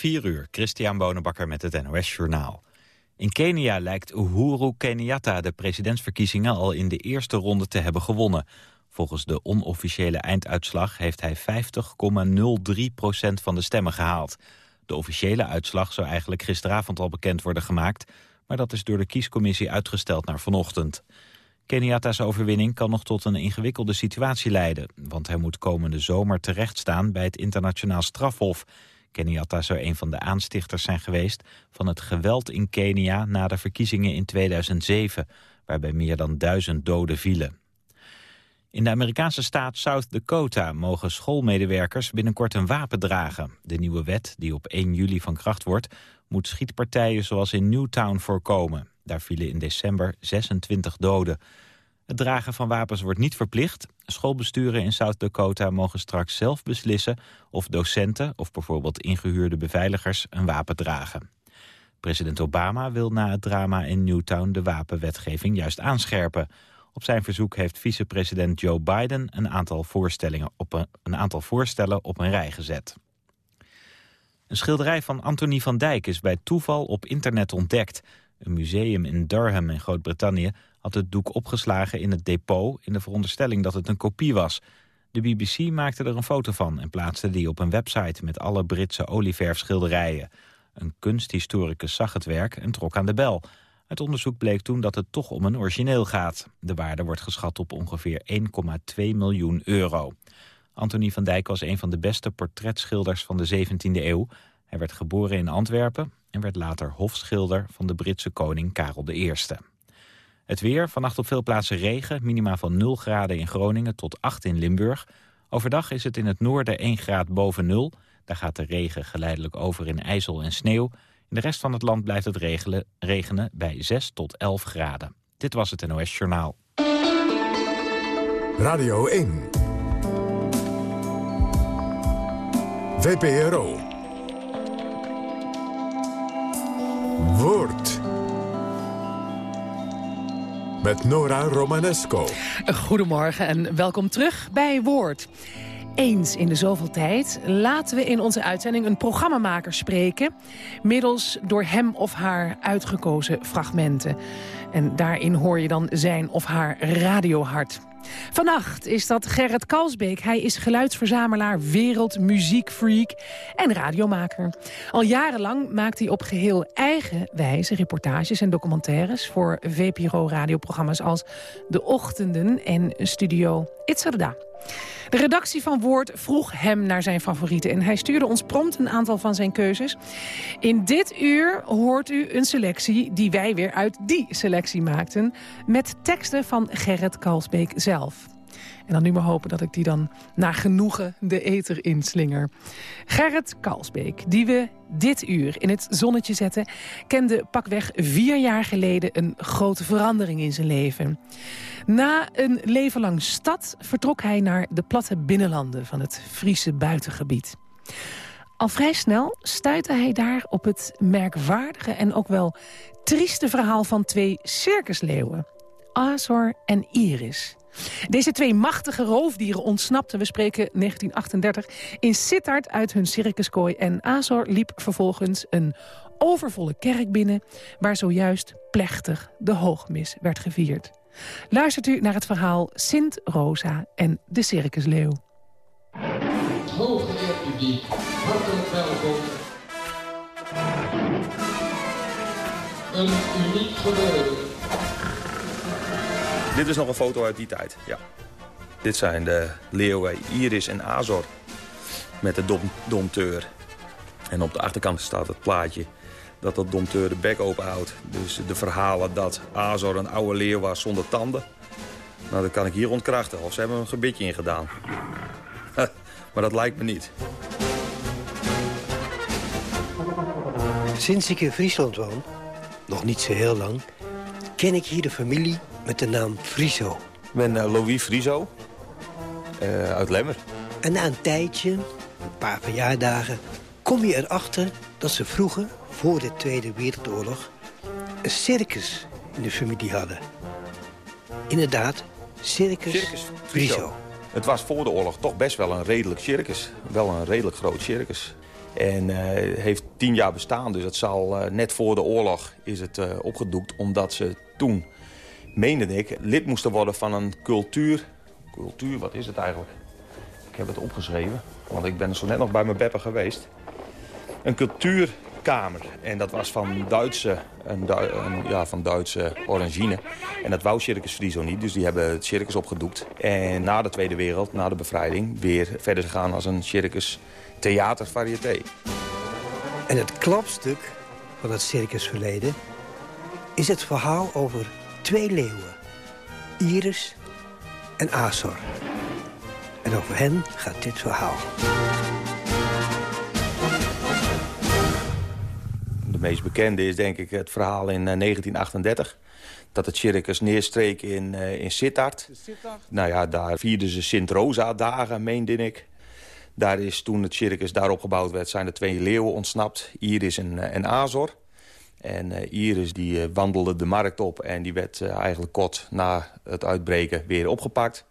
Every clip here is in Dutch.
4 uur, Christian Bonenbakker met het NOS Journaal. In Kenia lijkt Uhuru Kenyatta de presidentsverkiezingen al in de eerste ronde te hebben gewonnen. Volgens de onofficiële einduitslag heeft hij 50,03% van de stemmen gehaald. De officiële uitslag zou eigenlijk gisteravond al bekend worden gemaakt... maar dat is door de kiescommissie uitgesteld naar vanochtend. Kenyatta's overwinning kan nog tot een ingewikkelde situatie leiden... want hij moet komende zomer terechtstaan bij het internationaal strafhof... Kenyatta zou een van de aanstichters zijn geweest van het geweld in Kenia na de verkiezingen in 2007, waarbij meer dan duizend doden vielen. In de Amerikaanse staat South Dakota mogen schoolmedewerkers binnenkort een wapen dragen. De nieuwe wet, die op 1 juli van kracht wordt, moet schietpartijen zoals in Newtown voorkomen. Daar vielen in december 26 doden. Het dragen van wapens wordt niet verplicht. Schoolbesturen in South Dakota mogen straks zelf beslissen of docenten of bijvoorbeeld ingehuurde beveiligers een wapen dragen. President Obama wil na het drama in Newtown de wapenwetgeving juist aanscherpen. Op zijn verzoek heeft vicepresident Joe Biden een aantal, voorstellingen op een, een aantal voorstellen op een rij gezet. Een schilderij van Anthony van Dijk is bij toeval op internet ontdekt. Een museum in Durham in Groot-Brittannië had het doek opgeslagen in het depot... in de veronderstelling dat het een kopie was. De BBC maakte er een foto van en plaatste die op een website... met alle Britse olieverfschilderijen. Een kunsthistoricus zag het werk en trok aan de bel. Het onderzoek bleek toen dat het toch om een origineel gaat. De waarde wordt geschat op ongeveer 1,2 miljoen euro. Anthony van Dijk was een van de beste portretschilders van de 17e eeuw. Hij werd geboren in Antwerpen en werd later hofschilder van de Britse koning Karel I. Het weer, vannacht op veel plaatsen regen, minima van 0 graden in Groningen tot 8 in Limburg. Overdag is het in het noorden 1 graad boven 0. Daar gaat de regen geleidelijk over in ijzel en sneeuw. In de rest van het land blijft het regelen, regenen bij 6 tot 11 graden. Dit was het NOS Journaal. Radio 1. VPRO. Woord met Nora Romanesco. Goedemorgen en welkom terug bij Woord. Eens in de zoveel tijd laten we in onze uitzending een programmamaker spreken... middels door hem of haar uitgekozen fragmenten. En daarin hoor je dan zijn of haar radiohart. Vannacht is dat Gerrit Kalsbeek. Hij is geluidsverzamelaar, wereldmuziekfreak en radiomaker. Al jarenlang maakt hij op geheel eigen wijze reportages en documentaires... voor VPRO-radioprogramma's als De Ochtenden en Studio Itzerda. De redactie van Woord vroeg hem naar zijn favorieten... en hij stuurde ons prompt een aantal van zijn keuzes. In dit uur hoort u een selectie die wij weer uit die selectie maakten... met teksten van Gerrit Kalsbeek zelf. En dan nu maar hopen dat ik die dan naar genoegen de eter inslinger. Gerrit Kalsbeek, die we dit uur in het zonnetje zetten... kende pakweg vier jaar geleden een grote verandering in zijn leven. Na een leven lang stad vertrok hij naar de platte binnenlanden van het Friese buitengebied. Al vrij snel stuitte hij daar op het merkwaardige en ook wel trieste verhaal van twee circusleeuwen. Azor en Iris. Deze twee machtige roofdieren ontsnapten, we spreken 1938, in Sittard uit hun circuskooi. En Azor liep vervolgens een overvolle kerk binnen... waar zojuist plechtig de hoogmis werd gevierd. Luistert u naar het verhaal Sint Rosa en de circusleeuw. Hooggeëerd publiek, hartelijk welkom. Een uniek gebeuren. Dit is nog een foto uit die tijd, ja. Dit zijn de leeuwen Iris en Azor met de dom domteur. En op de achterkant staat het plaatje dat dat domteur de bek openhoudt. Dus de verhalen dat Azor een oude leeuw was zonder tanden... nou, dat kan ik hier ontkrachten. Of ze hebben een gebitje in gedaan. maar dat lijkt me niet. Sinds ik in Friesland woon, nog niet zo heel lang... ken ik hier de familie met de naam Friso. Ik ben uh, Louis Friso, uh, uit Lemmer. En na een tijdje, een paar verjaardagen... kom je erachter dat ze vroeger, voor de Tweede Wereldoorlog... een circus in de familie hadden. Inderdaad, Circus, circus Friso. Het was voor de oorlog toch best wel een redelijk circus. Wel een redelijk groot circus. En uh, heeft tien jaar bestaan, dus het zal uh, net voor de oorlog is het uh, opgedoekt... omdat ze toen, meende ik, lid moesten worden van een cultuur... Cultuur, wat is het eigenlijk? Ik heb het opgeschreven, want ik ben zo net nog bij mijn beppen geweest. Een cultuurkamer. En dat was van Duitse, een, ja, van Duitse orangine. En dat wou Circus Friso niet, dus die hebben het circus opgedoekt. En na de Tweede Wereld, na de bevrijding, weer verder gegaan als een circus theatervarieté. En het klapstuk van het circusverleden is het verhaal over twee leeuwen. Iris en Azor. En over hen gaat dit verhaal. De meest bekende is denk ik het verhaal in 1938 dat het circus neerstreek in, uh, in Sittard. Nou ja, daar vierden ze Sint-Rosa-dagen, meende ik. Daar is toen het circus daarop gebouwd werd, zijn er twee leeuwen ontsnapt. Iris en, en Azor. En uh, Iris die uh, wandelde de markt op en die werd uh, eigenlijk kort na het uitbreken weer opgepakt.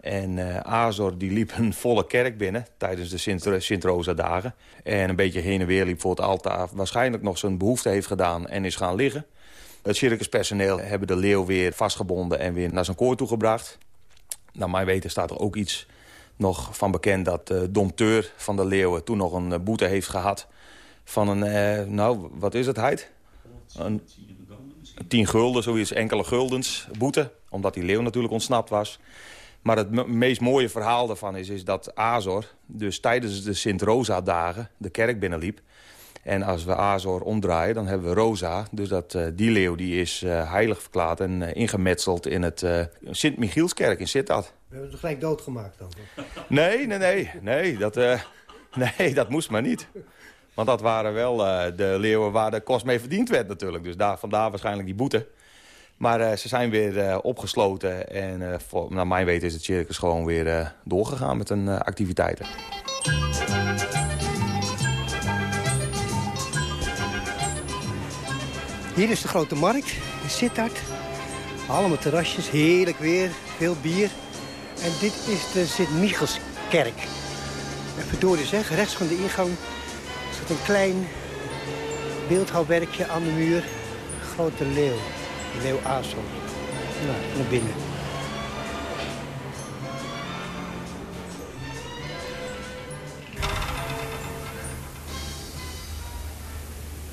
En Azor die liep een volle kerk binnen tijdens de Sint-Rosa-dagen. En een beetje heen en weer liep voor het altaar. Waarschijnlijk nog zijn behoefte heeft gedaan en is gaan liggen. Het circuspersoneel hebben de leeuw weer vastgebonden en weer naar zijn koor toegebracht. Naar mijn weten staat er ook iets nog van bekend dat de dompteur van de leeuwen toen nog een boete heeft gehad van een, eh, nou, wat is het, Heid? Een, tien gulden, zoiets, enkele guldens boete. Omdat die leeuw natuurlijk ontsnapt was. Maar het meest mooie verhaal daarvan is, is dat Azor... dus tijdens de Sint-Rosa-dagen de kerk binnenliep. En als we Azor omdraaien, dan hebben we Rosa. Dus dat, uh, die leeuw die is uh, heilig verklaard en uh, ingemetseld in het Sint-Michielskerk in Sittard. We hebben het gelijk doodgemaakt dan? Nee, nee, nee. Nee, dat, nee, dat moest maar niet. Want dat waren wel de leeuwen waar de kost mee verdiend werd natuurlijk. Dus daar, vandaar waarschijnlijk die boete. Maar ze zijn weer opgesloten. En voor, naar mijn weten is het circus gewoon weer doorgegaan met hun activiteiten. Hier is de grote markt in Sittard. Allemaal terrasjes, heerlijk weer, veel bier. En dit is de Sint-Michelskerk. Even door de zeg, rechts van de ingang staat een klein beeldhouwwerkje aan de muur. Grote leeuw, de leeuw Azor. Nou, naar binnen.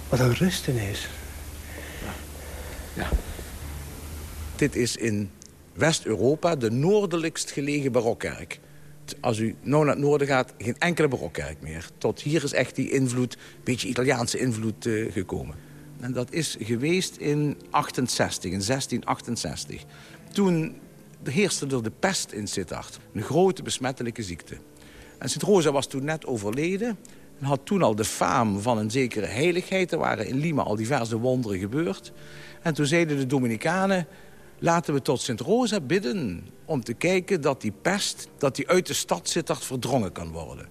Wat een rustenis. Ja. Dit is in West-Europa de noordelijkst gelegen barokkerk. Als u nou naar het noorden gaat, geen enkele barokkerk meer. Tot hier is echt die invloed, een beetje Italiaanse invloed uh, gekomen. En dat is geweest in 68, in 1668. Toen heerste er de pest in Sittard. Een grote besmettelijke ziekte. En Sint-Rosa was toen net overleden. En had toen al de faam van een zekere heiligheid. Er waren in Lima al diverse wonderen gebeurd. En toen zeiden de Dominicanen... laten we tot Sint-Rosa bidden om te kijken dat die pest... dat die uit de stad Sittard verdrongen kan worden.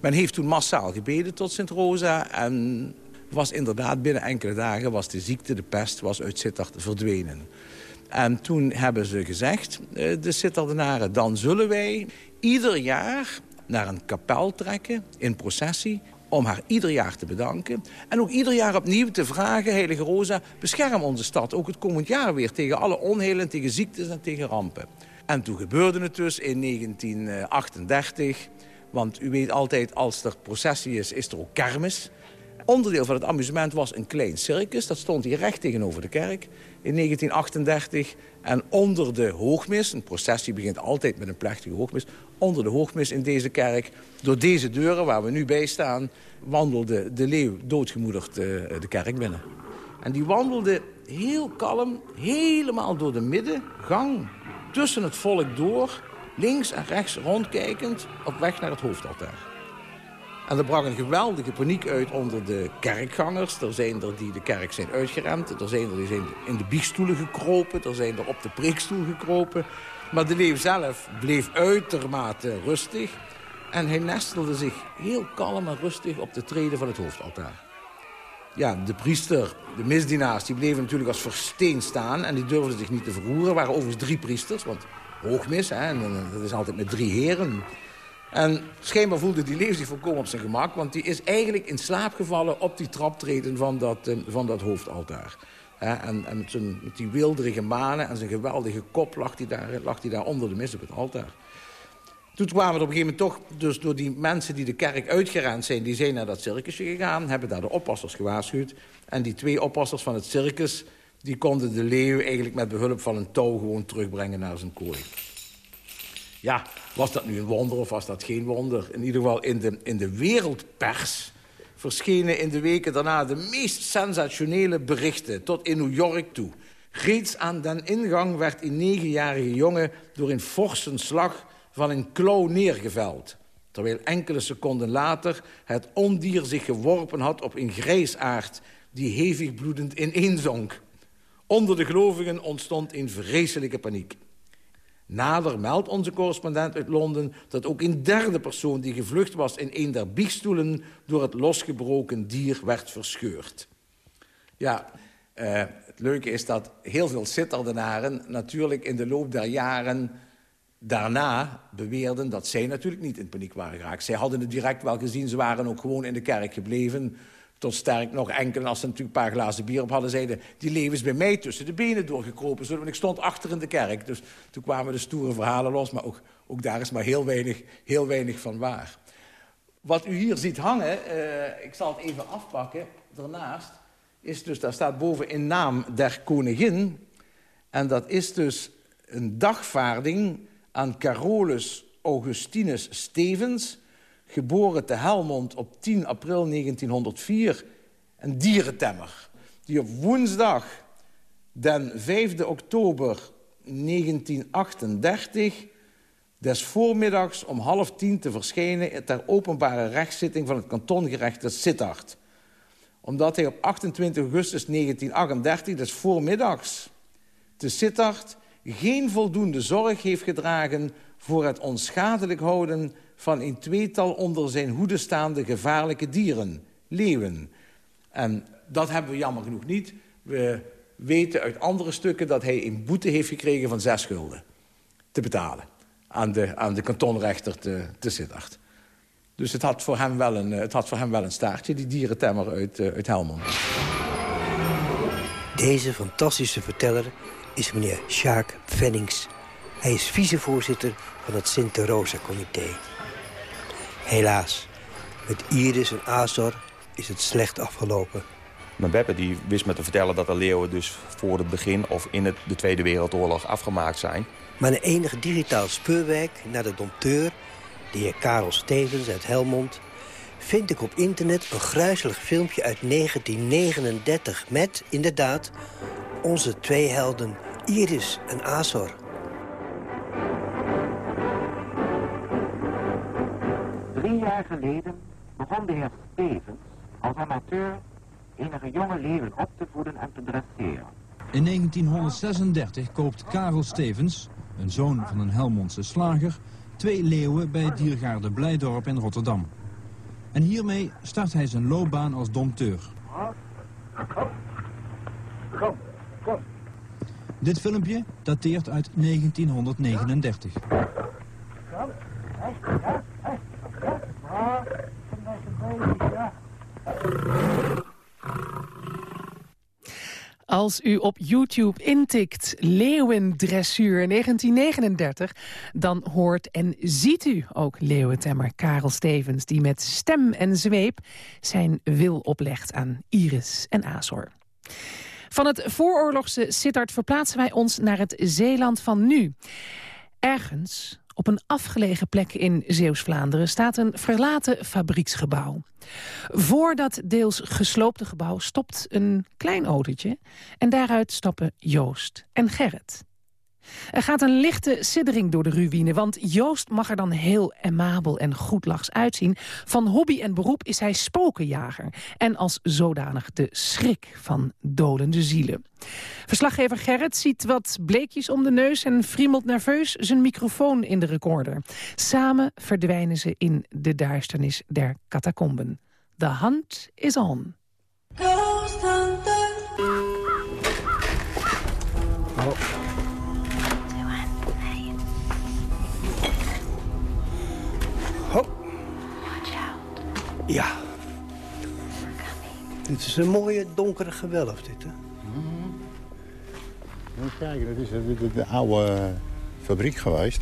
Men heeft toen massaal gebeden tot Sint-Rosa... en was inderdaad binnen enkele dagen was de ziekte, de pest, was uit Sittard verdwenen. En toen hebben ze gezegd, eh, de Sittardenaren... dan zullen wij ieder jaar naar een kapel trekken in processie om haar ieder jaar te bedanken. En ook ieder jaar opnieuw te vragen, Heilige Rosa... bescherm onze stad ook het komend jaar weer tegen alle onheilen... tegen ziektes en tegen rampen. En toen gebeurde het dus in 1938... want u weet altijd, als er processie is, is er ook kermis... Onderdeel van het amusement was een klein circus. Dat stond hier recht tegenover de kerk in 1938. En onder de hoogmis, een processie begint altijd met een plechtige hoogmis... onder de hoogmis in deze kerk, door deze deuren waar we nu bij staan... wandelde de leeuw doodgemoedigd de, de kerk binnen. En die wandelde heel kalm, helemaal door de middengang... tussen het volk door, links en rechts rondkijkend... op weg naar het hoofdaltaar. En er brak een geweldige paniek uit onder de kerkgangers. Er zijn er die de kerk zijn uitgerend. Er zijn er die zijn in de biechtstoelen gekropen. Er zijn er op de preekstoel gekropen. Maar de leeuw zelf bleef uitermate rustig. En hij nestelde zich heel kalm en rustig op de treden van het hoofdaltaar. Ja, de priester, de misdienaars, die bleven natuurlijk als versteen staan... en die durfden zich niet te verroeren. Er waren overigens drie priesters, want hoogmis, hè, en dat is altijd met drie heren... En schijnbaar voelde die leeuw zich volkomen op zijn gemak... want die is eigenlijk in slaap gevallen op die traptreden van dat, uh, van dat hoofdaltaar. en, en met, zijn, met die wilderige manen en zijn geweldige kop lag hij daar, lag daar onder de mis op het altaar. Toen kwamen er op een gegeven moment toch, dus door die mensen die de kerk uitgerend zijn... die zijn naar dat circusje gegaan, hebben daar de oppassers gewaarschuwd. En die twee oppassers van het circus... die konden de leeuw eigenlijk met behulp van een touw gewoon terugbrengen naar zijn kooi. Ja, was dat nu een wonder of was dat geen wonder? In ieder geval in de, in de wereldpers verschenen in de weken daarna... de meest sensationele berichten, tot in New York toe. Reeds aan den ingang werd een negenjarige jongen... door een forse slag van een klauw neergeveld. Terwijl enkele seconden later het ondier zich geworpen had op een grijsaard... die hevig bloedend ineenzonk. Onder de gelovigen ontstond een vreselijke paniek. Nader meldt onze correspondent uit Londen... dat ook een derde persoon die gevlucht was in een der biegstoelen... door het losgebroken dier werd verscheurd. Ja, uh, het leuke is dat heel veel Sitterdenaren... natuurlijk in de loop der jaren daarna beweerden dat zij natuurlijk niet in paniek waren geraakt. Zij hadden het direct wel gezien, ze waren ook gewoon in de kerk gebleven. Tot sterk nog enkelen, als ze natuurlijk een paar glazen bier op hadden... zeiden, die leven is bij mij tussen de benen doorgekropen. Want ik stond achter in de kerk. Dus toen kwamen de stoere verhalen los. Maar ook, ook daar is maar heel weinig, heel weinig van waar. Wat u hier ziet hangen, uh, ik zal het even afpakken. Daarnaast is dus, daar staat boven in naam der koningin. En dat is dus een dagvaarding aan Carolus Augustinus Stevens... geboren te Helmond op 10 april 1904, een dierentemmer... die op woensdag, den 5 oktober 1938... des voormiddags om half tien te verschijnen... ter openbare rechtszitting van het kantongerecht te Sittard. Omdat hij op 28 augustus 1938, des voormiddags... te Sittard geen voldoende zorg heeft gedragen... voor het onschadelijk houden van een tweetal onder zijn hoede staande gevaarlijke dieren, leeuwen. En dat hebben we jammer genoeg niet. We weten uit andere stukken dat hij een boete heeft gekregen van zes gulden te betalen aan de, aan de kantonrechter te, te Sittard. Dus het had, voor hem wel een, het had voor hem wel een staartje, die dierentemmer uit, uh, uit Helmond. Deze fantastische verteller is meneer Sjaak Vennings. Hij is vicevoorzitter van het Sint-Rosa-comité. Helaas, met Iris en Azor is het slecht afgelopen. Mijn Beppe die wist me te vertellen dat de leeuwen dus voor het begin... of in het, de Tweede Wereldoorlog afgemaakt zijn. Maar een enige digitaal speurwerk naar de dompteur... de heer Karel Stevens uit Helmond... vind ik op internet een gruizelig filmpje uit 1939... met, inderdaad, onze twee helden Iris en Azor. Drie jaar geleden begon de heer Stevens als amateur enige jonge leeuwen op te voeden en te dresseren. In 1936 koopt Karel Stevens, een zoon van een Helmondse slager, twee leeuwen bij Diergaarde Blijdorp in Rotterdam. En hiermee start hij zijn loopbaan als dompteur. Kom, kom, kom. Dit filmpje dateert uit 1939. Als u op YouTube intikt leeuwendressuur 1939... dan hoort en ziet u ook leeuwentemmer Karel Stevens... die met stem en zweep zijn wil oplegt aan Iris en Azor. Van het vooroorlogse Sittard verplaatsen wij ons naar het Zeeland van nu. Ergens, op een afgelegen plek in Zeeuws-Vlaanderen... staat een verlaten fabrieksgebouw. Voor dat deels gesloopte gebouw stopt een klein autootje... en daaruit stappen Joost en Gerrit. Er gaat een lichte siddering door de ruïne, want Joost mag er dan heel emabel en goedlachs uitzien. Van hobby en beroep is hij spokenjager en als zodanig de schrik van dolende zielen. Verslaggever Gerrit ziet wat bleekjes om de neus en friemelt nerveus zijn microfoon in de recorder. Samen verdwijnen ze in de duisternis der catacomben. The hunt is on. Ghost Hunter. Oh. Ja. Dit is een mooie donkere gewelf, dit, hè? Kijken, dat is de, de- de oude eh, fabriek geweest.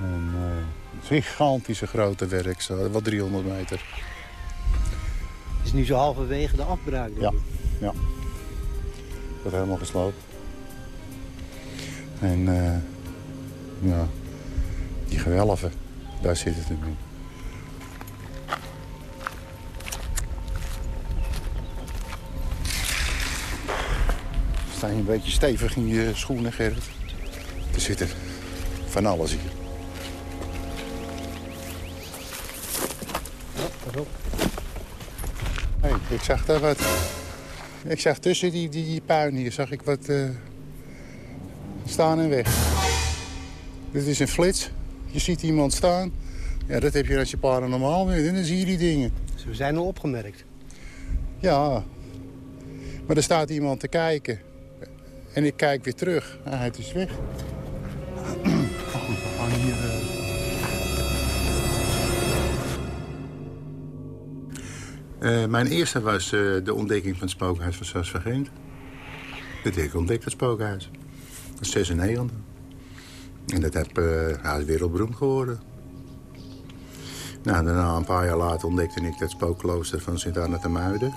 En, eh, is een gigantische grote werk, zo, wat 300 meter. Het is nu zo halverwege de afbraak, denk Ja, ik. ja. Wordt helemaal gesloopt. En eh, ja, die gewelven, daar zit het in. Sta je een beetje stevig in je schoenen, Gerrit? Er zit er van alles hier. Hey, ik zag daar wat. Ik zag tussen die, die, die puin hier zag ik wat eh, staan en weg. Dit is een flits. Je ziet iemand staan. Ja, dat heb je als je paranormaal bent. En dan zie je die dingen. Dus we zijn al opgemerkt. Ja. Maar er staat iemand te kijken. En ik kijk weer terug. Ah, het is weg. Maar goed, we gaan hier... eh, Eh, mijn eerste was eh, de ontdekking van het spookhuis van Sas van Gent. Dat heb ik ontdekt, het spookhuis. Dat is 96. En dat heb, eh ja, is wereldberoemd geworden. Nou, daarna een paar jaar later ontdekte ik dat spookklooster van Sint-Anna te Muiden.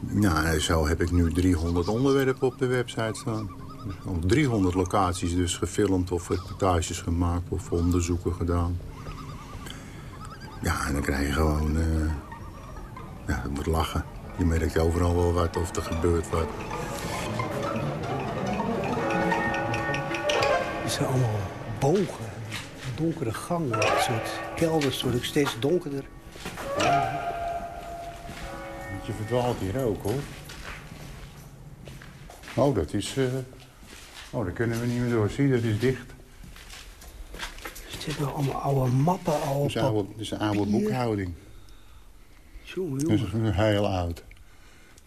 Nou, zo heb ik nu 300 onderwerpen op de website staan. Op 300 locaties dus gefilmd of reportages gemaakt of onderzoeken gedaan. Ja, en dan krijg je gewoon... eh ja, het moet lachen. Je merkt overal wel wat of er gebeurt wat. Het zijn allemaal bogen. Donkere gangen. Een soort kelders worden ook steeds donkerder. Je verdwaalt hier ook, hoor. Oh, dat is... eh, Oh, daar kunnen we niet meer door. Zie, dat is dicht. Er zitten allemaal oude mappen, Dat oude is, oude, dat is een oude boekhouding. Jongen, Dat is jongen. heel oud.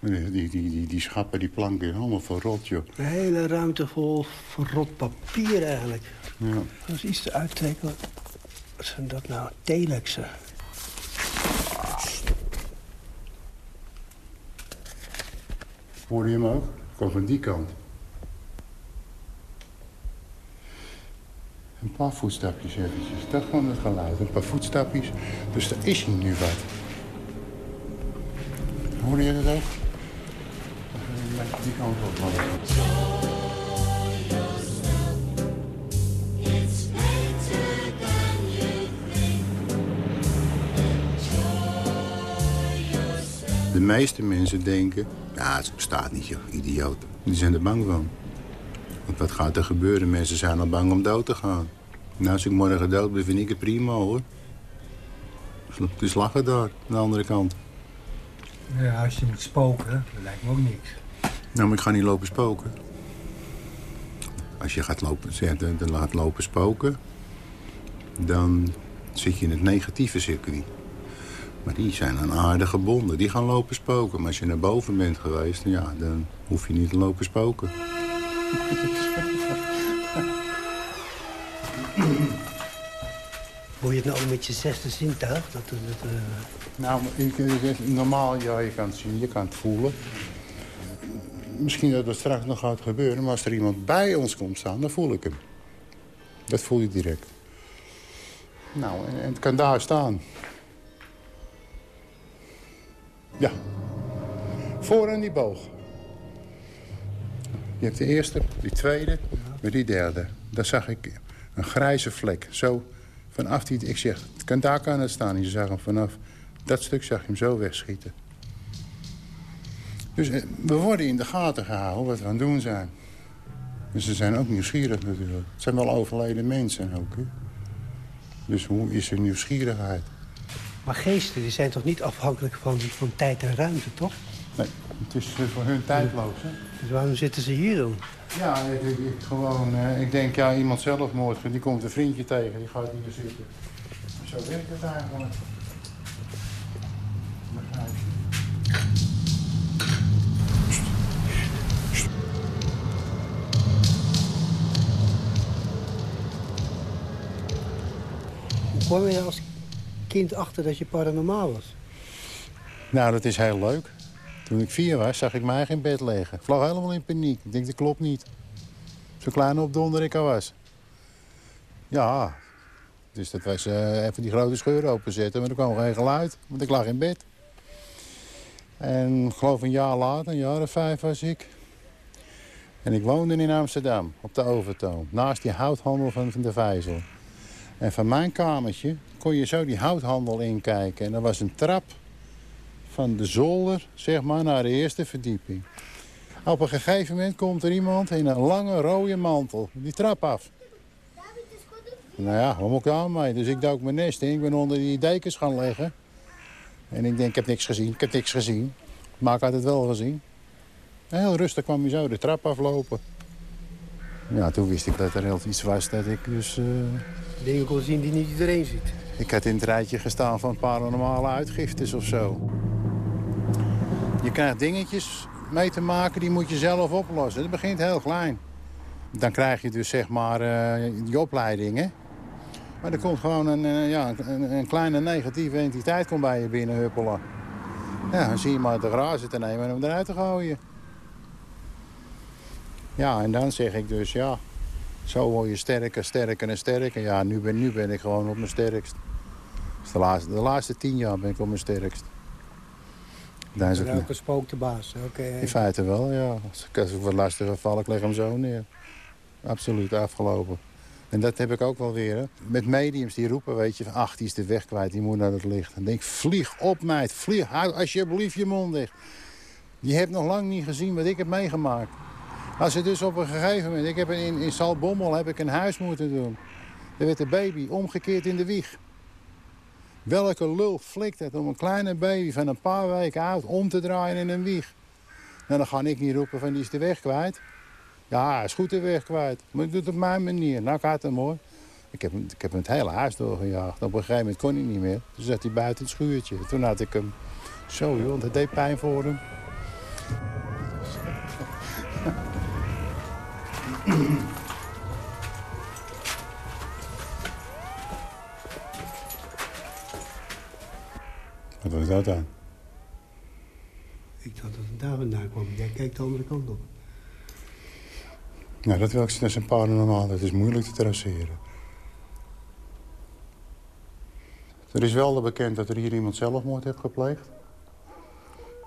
Die, die, die, die, schappen, die planken, allemaal verrot, joh. Een hele ruimte vol verrot papier eigenlijk. Ja. Als iets te uittrekken. Wat zijn dat nou? Telexen. Hoorde je hem ook? Kom van die kant. Een paar voetstapjes eventjes. Dat gewoon het geluid. Een paar voetstapjes. Dus er is hier nu wat. Hoorde je dat ook? Die op. lopen. De meeste mensen denken, ja, het bestaat niet, joh, idioot. Die zijn er bang van. Want wat gaat er gebeuren? Mensen zijn al bang om dood te gaan. Nou, als ik morgen dood ben, vind ik het prima, hoor. Het is lachen daar, aan de andere kant. Ja, als je moet spoken, dat lijkt me ook niks. Nou, maar ik ga niet lopen spoken. Als je gaat lopen, zegt, eh, dan laat lopen spoken... dan zit je in het negatieve circuit. Maar die zijn aan aarde gebonden. Die gaan lopen spoken. Maar als je naar boven bent geweest, ja, dan hoef je niet te lopen spoken. Hoor je het nou met je zesde zintuig? Dat, dat, eh, Nou, ik- normaal, ja, je kan het zien, je kan het voelen. Misschien dat het straks nog gaat gebeuren, maar als er iemand bij ons komt staan, dan voel ik hem. Dat voel je direct. Nou, en, en het kan daar staan. Ja. Voor aan die boog. Je hebt de eerste, die tweede, maar die derde. Daar zag ik een grijze vlek. Zo vanaf die... Ik zeg, het kan, daar kan het staan. En je zag hem vanaf dat stuk zag je hem zo wegschieten. Dus eh, we worden in de gaten gehouden wat we aan het doen zijn. Dus ze zijn ook nieuwsgierig natuurlijk. Het zijn wel overleden mensen ook. Hè? Dus hoe is hun nieuwsgierigheid? Maar geesten die zijn toch niet afhankelijk van, van tijd en ruimte, toch? Nee, het is eh, voor hun tijdloos. Hè? Dus waarom zitten ze hier dan? Ja, ik, gewoon, eh, ik denk, ja, iemand zelfmoord. Die komt een vriendje tegen, die gaat hier zitten. Zo werkt het eigenlijk. Kwam je als kind achter dat je paranormaal was? Nou, dat is heel leuk. Toen ik vier was, zag ik mij in bed liggen. Ik vloog helemaal in paniek. Ik denk, dat klopt niet. Zo klein op donder ik al was. Ja, dus dat was eh, even die grote scheur openzetten. Maar er kwam geen geluid, want ik lag in bed. En ik geloof een jaar later, een jaar of vijf was ik. En ik woonde in Amsterdam, op de Overtoom. Naast die houthandel van, van de Vijzel. En van mijn kamertje kon je zo die houthandel inkijken. En er was een trap van de zolder, zeg maar, naar de eerste verdieping. Op een gegeven moment komt er iemand in een lange rode mantel. Die trap af. Nou ja, wat moet ik daar mee? Dus ik dook mijn nest in. Ik ben onder die dekens gaan liggen. En ik denk, ik heb niks gezien, ik heb niks gezien. Maar ik had het wel gezien. En heel rustig kwam hij zo de trap aflopen. Ja, toen wist ik dat er heel iets was dat ik dus... Uh... Dingen kon zien die niet iedereen ziet. Ik had in het rijtje gestaan van paranormale uitgiftes of zo. Je krijgt dingetjes mee te maken, die moet je zelf oplossen. Dat begint heel klein. Dan krijg je dus zeg maar uh, die opleidingen. Maar er komt gewoon een, uh, ja, een, een, kleine negatieve entiteit komt bij je binnen huppelen. Ja, dan zie je maar de grazen te nemen en hem eruit te gooien. Ja, en dan zeg ik dus, ja, zo word je sterker, sterker en sterker. Ja, nu ben, nu ben ik gewoon op mijn sterkst. Dus de, laatste, de laatste tien jaar ben ik op mijn sterkst. Dan is ook een spook de baas. Okay. In feite wel, ja. Als ik wat lastiger val, ik leg hem zo neer. Absoluut, afgelopen. En dat heb ik ook wel weer. Hè. Met mediums die roepen, weet je, van, ach, die is de weg kwijt, die moet naar het licht. Dan denk ik, vlieg op meid, vlieg, houd alsjeblieft je mond dicht. Je hebt nog lang niet gezien wat ik heb meegemaakt. Als je dus op een gegeven moment... Ik heb in, in Salbommel heb ik een huis moeten doen. Er werd de baby omgekeerd in de wieg. Welke lul flikt het om een kleine baby van een paar weken oud om te draaien in een wieg? Nou, dan ga ik niet roepen van die is de weg kwijt. Ja, is goed de weg kwijt. Maar ik doe het op mijn manier. Nou, ik had hem hoor. Ik heb, ik heb hem het hele huis doorgejaagd. Op een gegeven moment kon hij niet meer. Toen zat hij buiten het schuurtje. Toen had ik hem... Zo joh, dat deed pijn voor hem. Wat was dat dan? Ik dacht dat het daar vandaan kwam. Jij kijkt de andere kant op. Nou, dat wil ik dat is een paranormaal. Dat is moeilijk te traceren. Er is wel bekend dat er hier iemand zelfmoord heeft gepleegd.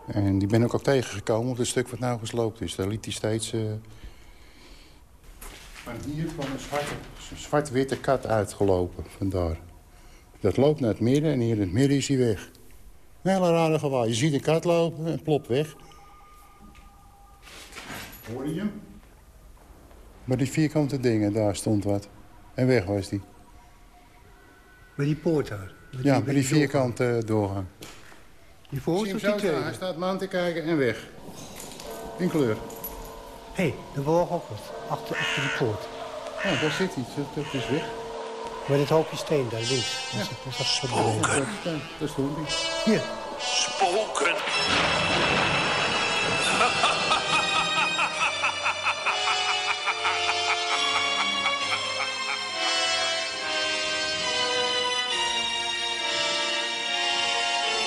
En die ben ik ook tegengekomen op het stuk wat nou gesloopt is. Daar liet hij steeds... Uh... Van hier kwam een zwarte, zwart-witte kat uitgelopen, vandaar. Dat loopt naar het midden en hier in het midden is hij weg. Een hele rare gewaar. Je ziet een kat lopen en plop weg. Hoor je hem? Maar die vierkante dingen, daar stond wat. En weg was die. Bij die poort daar? ja, bij die, vierkante doorgang. Die voorste of die tweede? Hij staat me aan te kijken en weg. In kleur. Hé, hey, de woog ook wat. Achter, achter die poort. Ja, daar zit iets. Dat, dat is weg. Met het hoopje steen daar links. Ja. Dat is, dat Spoken. Dat stond hij. Hier. Spoken.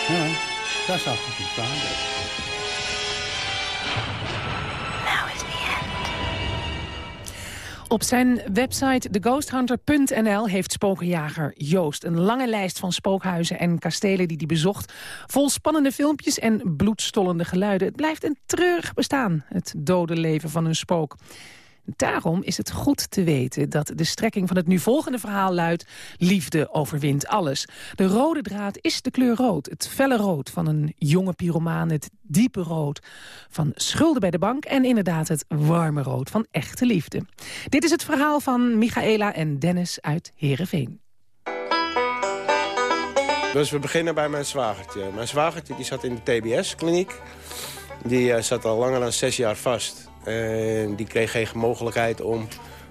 Ja, daar zag ik hem staan. Op zijn website theghosthunter.nl heeft spookjager Joost een lange lijst van spookhuizen en kastelen die hij bezocht. Vol spannende filmpjes en bloedstollende geluiden. Het blijft een treurig bestaan, het dode leven van een spook. Daarom is het goed te weten dat de strekking van het nu volgende verhaal luidt... liefde overwint alles. De rode draad is de kleur rood. Het felle rood van een jonge pyromaan. Het diepe rood van schulden bij de bank. En inderdaad het warme rood van echte liefde. Dit is het verhaal van Michaela en Dennis uit Heerenveen. Dus we beginnen bij mijn zwagertje. Mijn zwagertje die zat in de TBS-kliniek. Die uh, zat al langer dan zes jaar vast. En die kreeg geen mogelijkheid om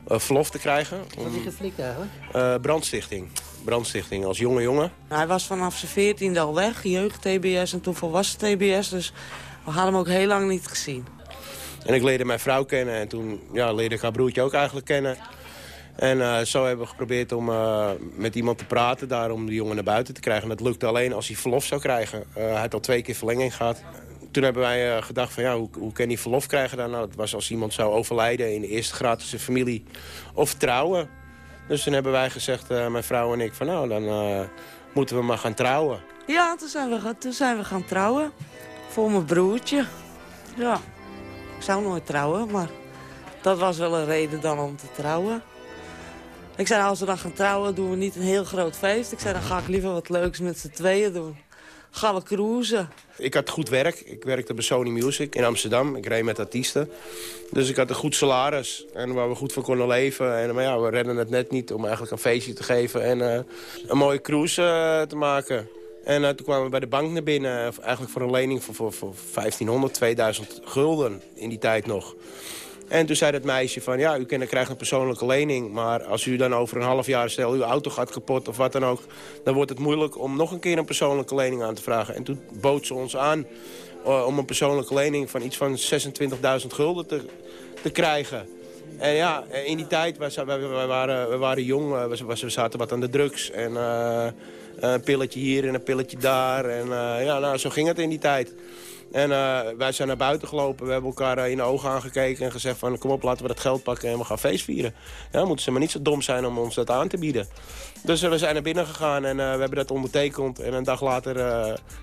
uh, verlof te krijgen. Wat is hij geflikt eigenlijk? Uh, brandstichting. Brandstichting als jonge jongen. Hij was vanaf zijn veertiende al weg, jeugd-TBS en toen volwassen TBS. Dus we hadden hem ook heel lang niet gezien. En ik leerde mijn vrouw kennen en toen ja, leerde ik haar broertje ook eigenlijk kennen. En eh, zo hebben we geprobeerd om eh, met iemand te praten... daar om de jongen naar buiten te krijgen. En dat lukte alleen als hij verlof zou krijgen. Eh, hij had al twee keer verlenging gehad. Toen hebben wij eh, gedacht van ja, hoe, hoe kan hij verlof krijgen dan? Nou, dat was als iemand zou overlijden in de eerste graad familie of trouwen. Dus toen hebben wij gezegd, eh, mijn vrouw en ik, van nou, dan eh, moeten we maar gaan trouwen. Ja, toen zijn, we, toen zijn we gaan trouwen. Voor mijn broertje. Ja. Ik zou nooit trouwen, maar dat was wel een reden dan om te trouwen. Ik zei, als we dan gaan trouwen, doen we niet een heel groot feest. Ik zei, dan ga ik liever wat leuks met z'n tweeën doen. Gaan we cruisen. Ik had goed werk. Ik werkte bij Sony Music in Amsterdam. Ik reed met artiesten. Dus ik had een goed salaris. En waar we goed van konden leven. En, maar ja, we redden het net niet om eigenlijk een feestje te geven. En eh, een mooie cruise eh, te maken. En eh, toen kwamen we bij de bank naar binnen. Eigenlijk voor een lening voor, voor, voor 1500, 2000 gulden in die tijd nog. En toen zei dat meisje van, ja, u krijgt een persoonlijke lening... maar als u dan over een half jaar, stel, uw auto gaat kapot of wat dan ook... dan wordt het moeilijk om nog een keer een persoonlijke lening aan te vragen. En toen bood ze ons aan eh, om een persoonlijke lening van iets van 26.000 gulden te, te krijgen. En ja, in die tijd, wij waren, we waren jong, eh, we, we zaten wat aan de drugs. En eh, een pilletje hier en een pilletje daar. En ja, nou, zo ging het in die tijd. En eh, wij zijn naar buiten gelopen. We hebben elkaar eh, in de ogen aangekeken en gezegd van... kom op, laten we dat geld pakken en we gaan feest vieren. Ja, moeten ze maar niet zo dom zijn om ons dat aan te bieden. Dus eh, we zijn naar binnen gegaan en we hebben dat ondertekend. En een dag later,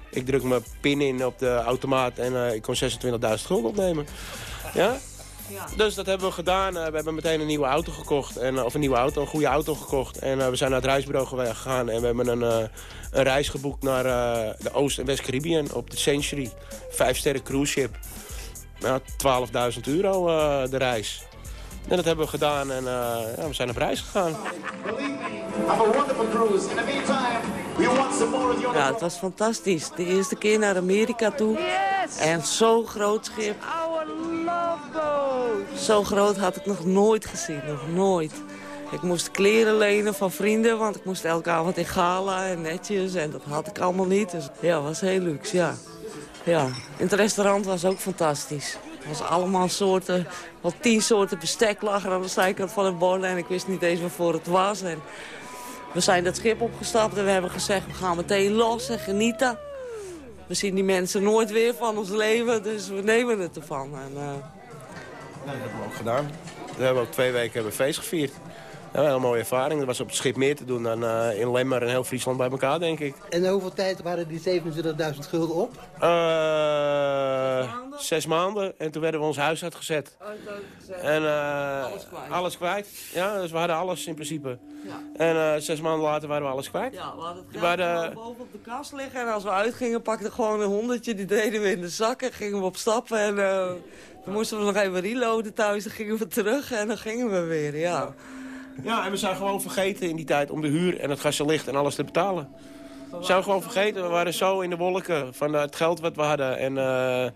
ik druk mijn pin in op de automaat... en ik kon 26.000 gulden opnemen. Ja? Dus dat hebben we gedaan. Eh, we hebben meteen een nieuwe auto gekocht. En, eh, of een nieuwe auto, een goede auto gekocht. En eh, we zijn naar het reisbureau gegaan. En we hebben een, een reis geboekt naar eh, de Oost- en West-Caribbean op de Century. Vijf sterren cruise ship. Ja, 12.000 euro eh, de reis. En dat hebben we gedaan en eh, ja, we zijn op reis gegaan. Have a wonderful cruise. In the meantime, we want some more of your Ja, het was fantastisch. De eerste keer naar Amerika toe. En zo'n groot schip. Zo groot had ik nog nooit gezien, nog nooit. Ik moest kleren lenen van vrienden, want ik moest elke avond in gala en netjes. En dat had ik allemaal niet. Dus ja, was heel luxe, ja. ja. In het restaurant was ook fantastisch. Het was allemaal soorten, wel tien soorten bestek lagen aan de zijkant van het bord. En ik wist niet eens waarvoor het was. En we zijn dat schip opgestapt en we hebben gezegd, we gaan meteen los en genieten. We zien die mensen nooit weer van ons leven, dus we nemen het ervan. En, eh, dat hebben we ook gedaan. We hebben ook twee weken hebben feest gevierd. Ja, een hele mooie ervaring. Dat was op het schip meer te doen dan eh, in Lemmer en heel Friesland bij elkaar, denk ik. En hoeveel tijd waren die 27.000 gulden op? Eh, zes maanden. En toen werden we ons huis uitgezet. En eh, alles kwijt. Ja, dus we hadden alles in principe. En eh, zes maanden later waren we alles kwijt. Ja, we hadden het waren- boven op de kast liggen. En als we uitgingen, pakten we gewoon een honderdje. Die deden we in de zak en gingen we op stappen. En eh, moesten we nog even reloaden thuis. Dan gingen we terug en dan gingen we weer, ja. Ja, en we zijn gewoon vergeten in die tijd om de huur en het gas en licht en alles te betalen. We zijn gewoon vergeten. We waren zo in de wolken van eh, het geld wat we hadden. En, eh, eh,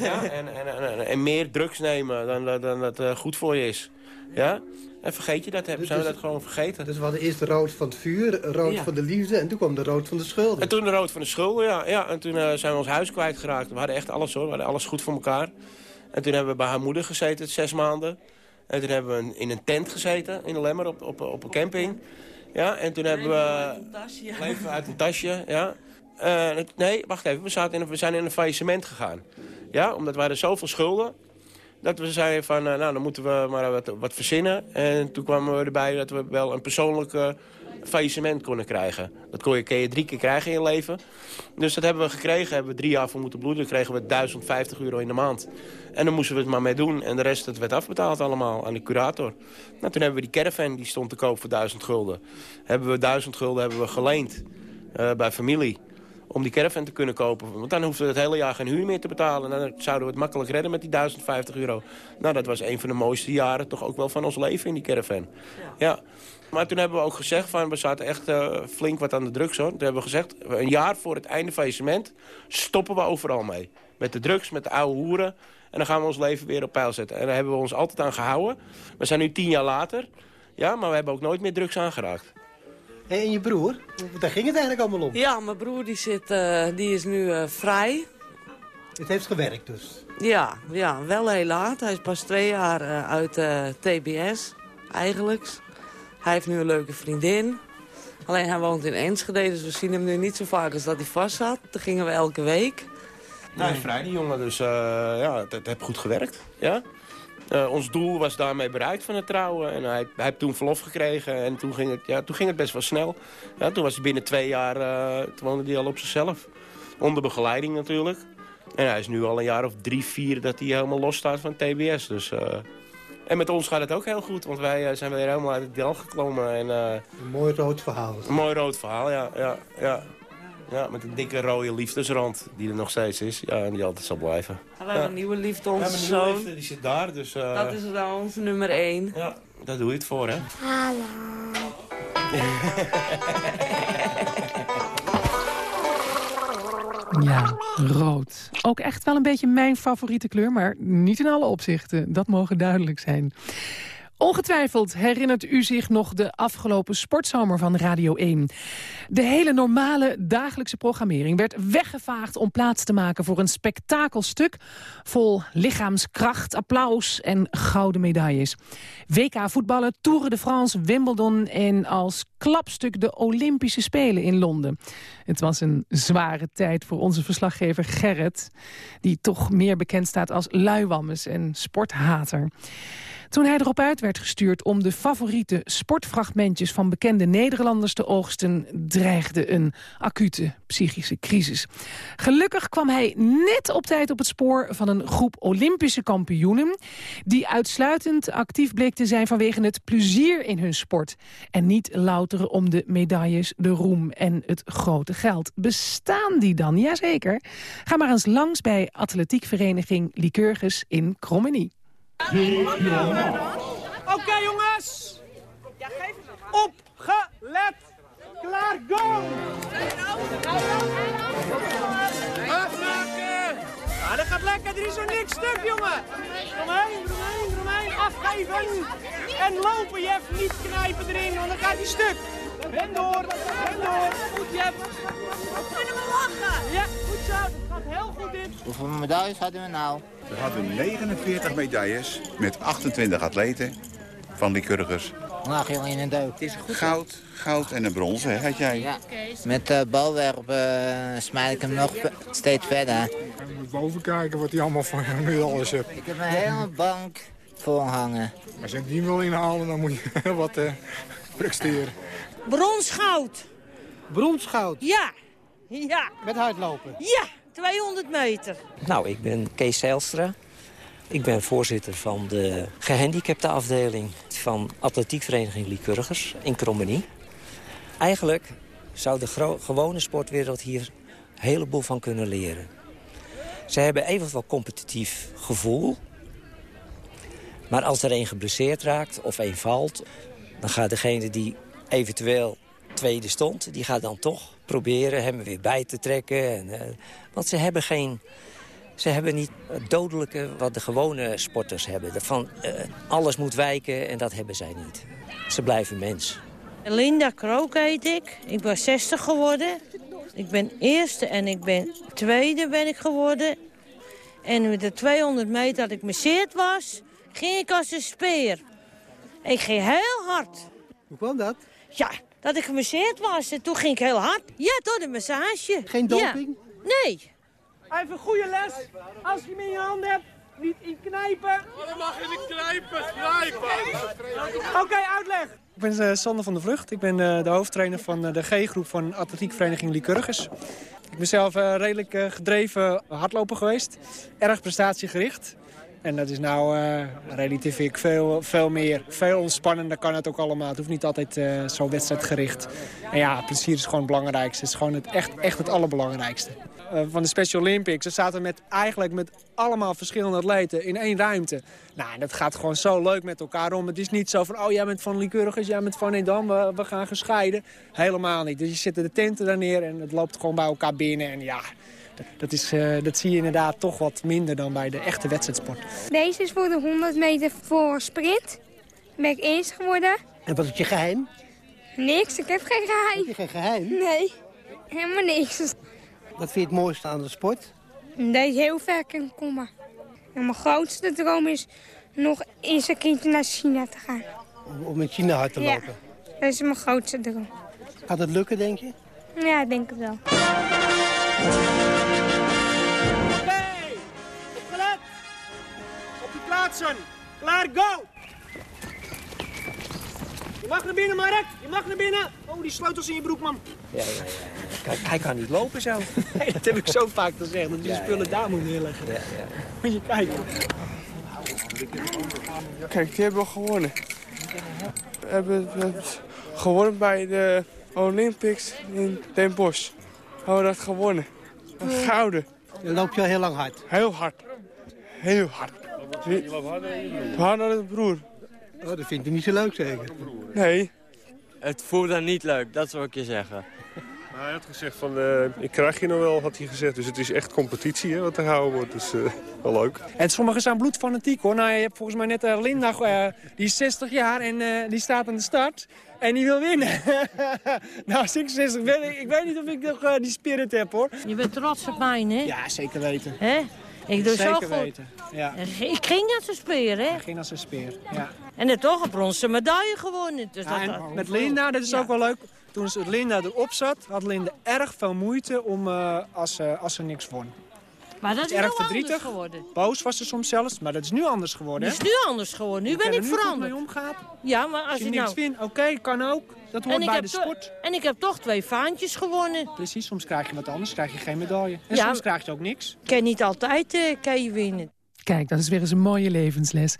ja, en, en, en, en meer drugs nemen dan, dan, dat goed voor je is. Ja? En vergeet je dat, hebben, zijn we dat gewoon vergeten. Dus we hadden eerst de rood van het vuur, rood Ja. van de liefde en toen kwam de rood van de schulden. En toen de rood van de schulden, ja. ja. En toen eh, zijn we ons huis kwijtgeraakt. We hadden echt alles hoor, we hadden alles goed voor elkaar. En toen hebben we bij haar moeder gezeten, zes maanden. En toen hebben we in een tent gezeten, in de Lemmer, op, op, op een camping. Ja, en toen hebben we... Leven uit een tasje, ja. Eh, het- nee, wacht even, we, zaten in een, we zijn in een faillissement gegaan. Ja, omdat we hadden zoveel schulden. Dat we zeiden van, eh, nou, dan moeten we maar wat, wat verzinnen. En toen kwamen we erbij dat we wel een persoonlijke faillissement konden krijgen. Dat kon je, kun je drie keer krijgen in je leven. Dus dat hebben we gekregen, hebben we drie jaar voor moeten bloeden. Kregen we 1050 euro in de maand. En dan moesten we het maar mee doen. En de rest dat werd afbetaald allemaal aan de curator. Nou, toen hebben we die caravan, die stond te koop voor 1000 gulden. Hebben we 1000 gulden hebben we geleend eh, bij familie om die caravan te kunnen kopen. Want dan hoefden we het hele jaar geen huur meer te betalen. En dan zouden we het makkelijk redden met die 1050 euro. Nou, dat was een van de mooiste jaren toch ook wel van ons leven in die caravan. Ja. Maar toen hebben we ook gezegd, van, we zaten echt eh, flink wat aan de drugs hoor. Toen hebben we gezegd, een jaar voor het einde faillissement stoppen we overal mee. Met de drugs, met de oude hoeren. En dan gaan we ons leven weer op peil zetten. En daar hebben we ons altijd aan gehouden. We zijn nu tien jaar later. Ja, maar we hebben ook nooit meer drugs aangeraakt. En je broer? Daar ging het eigenlijk allemaal om. Ja, mijn broer die zit, eh, die is nu eh, vrij. Het heeft gewerkt dus. Ja, ja, wel heel laat. Hij is pas twee jaar uh, uit uh, TBS, eigenlijk. Hij heeft nu een leuke vriendin. Alleen hij woont in Enschede, dus we zien hem nu niet zo vaak als dat hij vast zat. Toen gingen we elke week. Nou, hij is vrij, die jongen, dus uh, ja, het, het heeft goed gewerkt. Ja? Uh, ons doel was daarmee bereikt van het trouwen. En hij, hij heeft toen verlof gekregen en toen ging het, ja, toen ging het best wel snel. Ja, toen was hij binnen twee jaar, uh, toen woonde hij al op zichzelf. Onder begeleiding natuurlijk. En hij is nu al een jaar of drie, vier dat hij helemaal los staat van TBS. Dus, uh, en met ons gaat het ook heel goed, want wij zijn weer helemaal uit het del geklommen. En, een mooi rood verhaal. Een mooi rood verhaal, ja. ja, ja. Ja, met een dikke rode liefdesrand die er nog steeds is. Ja, en die altijd zal blijven. We hebben ja. een nieuwe liefde, onze ja, zoon. Liefde, die zit daar, dus... Uh... Dat is dan onze nummer één. Ja, daar doe je het voor, hè. Hallo. Ja, rood. Ook echt wel een beetje mijn favoriete kleur, maar niet in alle opzichten. Dat mogen duidelijk zijn. Ongetwijfeld herinnert u zich nog de afgelopen sportzomer van Radio 1. De hele normale dagelijkse programmering werd weggevaagd om plaats te maken voor een spektakelstuk vol lichaamskracht, applaus en gouden medailles. WK voetballen, Tour de France, Wimbledon en als klapstuk de Olympische Spelen in Londen. Het was een zware tijd voor onze verslaggever Gerrit, die toch meer bekend staat als luiwammes en sporthater. Toen hij erop uit werd gestuurd om de favoriete sportfragmentjes van bekende Nederlanders te oogsten, dreigde een acute psychische crisis. Gelukkig kwam hij net op tijd op het spoor van een groep Olympische kampioenen, die uitsluitend actief bleek te zijn vanwege het plezier in hun sport. En niet louter om de medailles, de roem en het grote geld. Bestaan die dan? Jazeker. Ga maar eens langs bij atletiekvereniging Lycurgus in Krommenie. Oké jongens. Opgelet. Klaar, go. Afmaken. Ja, dat gaat lekker. Er is zo niks stuk, jongen. Romein, Romein, Romein. Afgeven. En lopen, Jeff. Niet knijpen erin, want dan gaat hij stuk. Ren door, ren door. Goed, Jeff. Kunnen we lachen? Ja, goed zo. Dat gaat heel goed in. Hoeveel medailles hadden we nou? We hadden 49 medailles met 28 atleten van Lycurgus. Lag je in een deuk. Goud, goud en een bronzen, hè, had jij? Ja. Met uh, balwerpen uh, smijt ik hem nog steeds verder. Je moet boven kijken wat hij allemaal van nu alles hebt. Ik heb een hele bank vol hangen. Als je die wil inhalen, dan moet je wat uh, presteren. Bronsgoud. Bronsgoud? Ja. Ja. Met hardlopen? Ja. 200 meter. Nou, ik ben Kees Zijlstra. Ik ben voorzitter van de gehandicapte afdeling van atletiekvereniging Lycurgers in Krommenie. Eigenlijk zou de gewone sportwereld hier een heleboel van kunnen leren. Ze hebben evenwel competitief gevoel. Maar als er een geblesseerd raakt of een valt... dan gaat degene die eventueel tweede stond... die gaat dan toch proberen hem weer bij te trekken. En, uh, want ze hebben geen... Ze hebben niet het dodelijke wat de gewone sporters hebben. Van uh, alles moet wijken en dat hebben zij niet. Ze blijven mens. Linda Krook heet ik. Ik ben 60 geworden. Ik ben eerste en ik ben tweede ben ik geworden. En met de 200 meter dat ik masseerd was, ging ik als een speer. Ik ging heel hard. Hoe kwam dat? Ja, dat ik gemasseerd was. En toen ging ik heel hard. Ja, door de massage. Geen doping? Ja. Nee. Even een goede les. Als je hem in je hand hebt, niet in knijpen. Dan mag je niet knijpen, knijpen. Oké, okay, uitleg. Ik ben uh, Sander van der Vlucht. Ik ben uh, de hoofdtrainer van uh, de G-groep van atletiekvereniging Lycurgus. Ik ben zelf redelijk gedreven hardloper geweest. Erg prestatiegericht. En dat is nou uh, relatief ik veel, veel meer. Veel ontspannender kan het ook allemaal. Het hoeft niet altijd uh, zo wedstrijdgericht. En ja, plezier is gewoon het belangrijkste. Het is gewoon het, echt, echt het allerbelangrijkste. Uh, van de Special Olympics, ze zaten met, eigenlijk met allemaal verschillende atleten in één ruimte. Nou, dat gaat gewoon zo leuk met elkaar om. Het is niet zo van, oh jij bent van Lycurgus, jij bent van Edam, we, we gaan gescheiden. Helemaal niet. Dus je zit de tenten daar neer en het loopt gewoon bij elkaar binnen. En ja, dat, is, uh, dat zie je inderdaad toch wat minder dan bij de echte wedstrijdsport. Deze is voor de 100 meter voor sprint. Ben ik eerst geworden. En wat is je geheim? Niks, ik heb geen geheim. Heb je geen geheim? Nee, helemaal niks. Wat vind je het mooiste aan de sport? Dat je heel ver kan komen. En mijn grootste droom is nog eens een keertje naar China te gaan. Om, om in China hard te Ja. lopen. Dat is mijn grootste droom. Gaat het lukken, denk je? Ja, ik denk het wel. Plaatsen. Klaar, go. Je mag naar binnen, Mark. Je mag naar binnen. Oh, die sleutels in je broek, man. Ja, ja, ja. Kijk, hij kan niet lopen zo. Nee, dat heb ik zo vaak gezegd, dat je Ja, de spullen ja, daar moet neerleggen. Ja, ja. Moet je kijken. Kijk, die hebben we gewonnen. We hebben het gewonnen bij de Olympics in Den Bosch. Hebben we dat gewonnen. Een gouden. Dan loop je al heel lang hard. Heel hard. Heel hard. Harder dan een broer. Oh, dat vindt hij niet zo leuk, zeker? Nee. Het voelt dan niet leuk, dat zou ik je zeggen. Nou, hij had gezegd van, eh, ik krijg je nog wel, had hij gezegd. Dus het is echt competitie hè, wat er gehouden wordt. Dus eh, wel leuk. En sommigen zijn bloedfanatiek hoor. Nou, je hebt volgens mij net eh, Linda, eh, die is 60 jaar en eh, die staat aan de start. En die wil winnen. nou, als ik 60 ben, ik, ik weet niet of ik nog die spirit heb hoor. Je bent trots op mij, hè? Ja, zeker weten. Hè? Ik doe zeker zo goed. weten. Ja. Ik ging als een speer, hè? Ik ging als een speer, ja. En heb toch een bronzen medaille gewonnen. Dus Ja, dat, met Linda, dat is ook wel leuk. Toen Linda erop zat, had Linda erg veel moeite om, eh, als, ze als ze niks won. Maar dat is erg anders verdrietig. geworden. Boos was ze soms zelfs, maar dat is nu anders geworden. Hè? is nu anders geworden. Nu ben ik nu veranderd. mee omgaat. Ja, maar als, Als je ik niks nou... vindt, oké, kan ook. Dat hoort bij de sport. en ik heb toch twee vaantjes gewonnen. Precies, soms krijg je wat anders, krijg je geen medaille. En Ja, soms krijg je ook niks. Ik kan niet altijd eh, kan je winnen. Kijk, dat is weer eens een mooie levensles.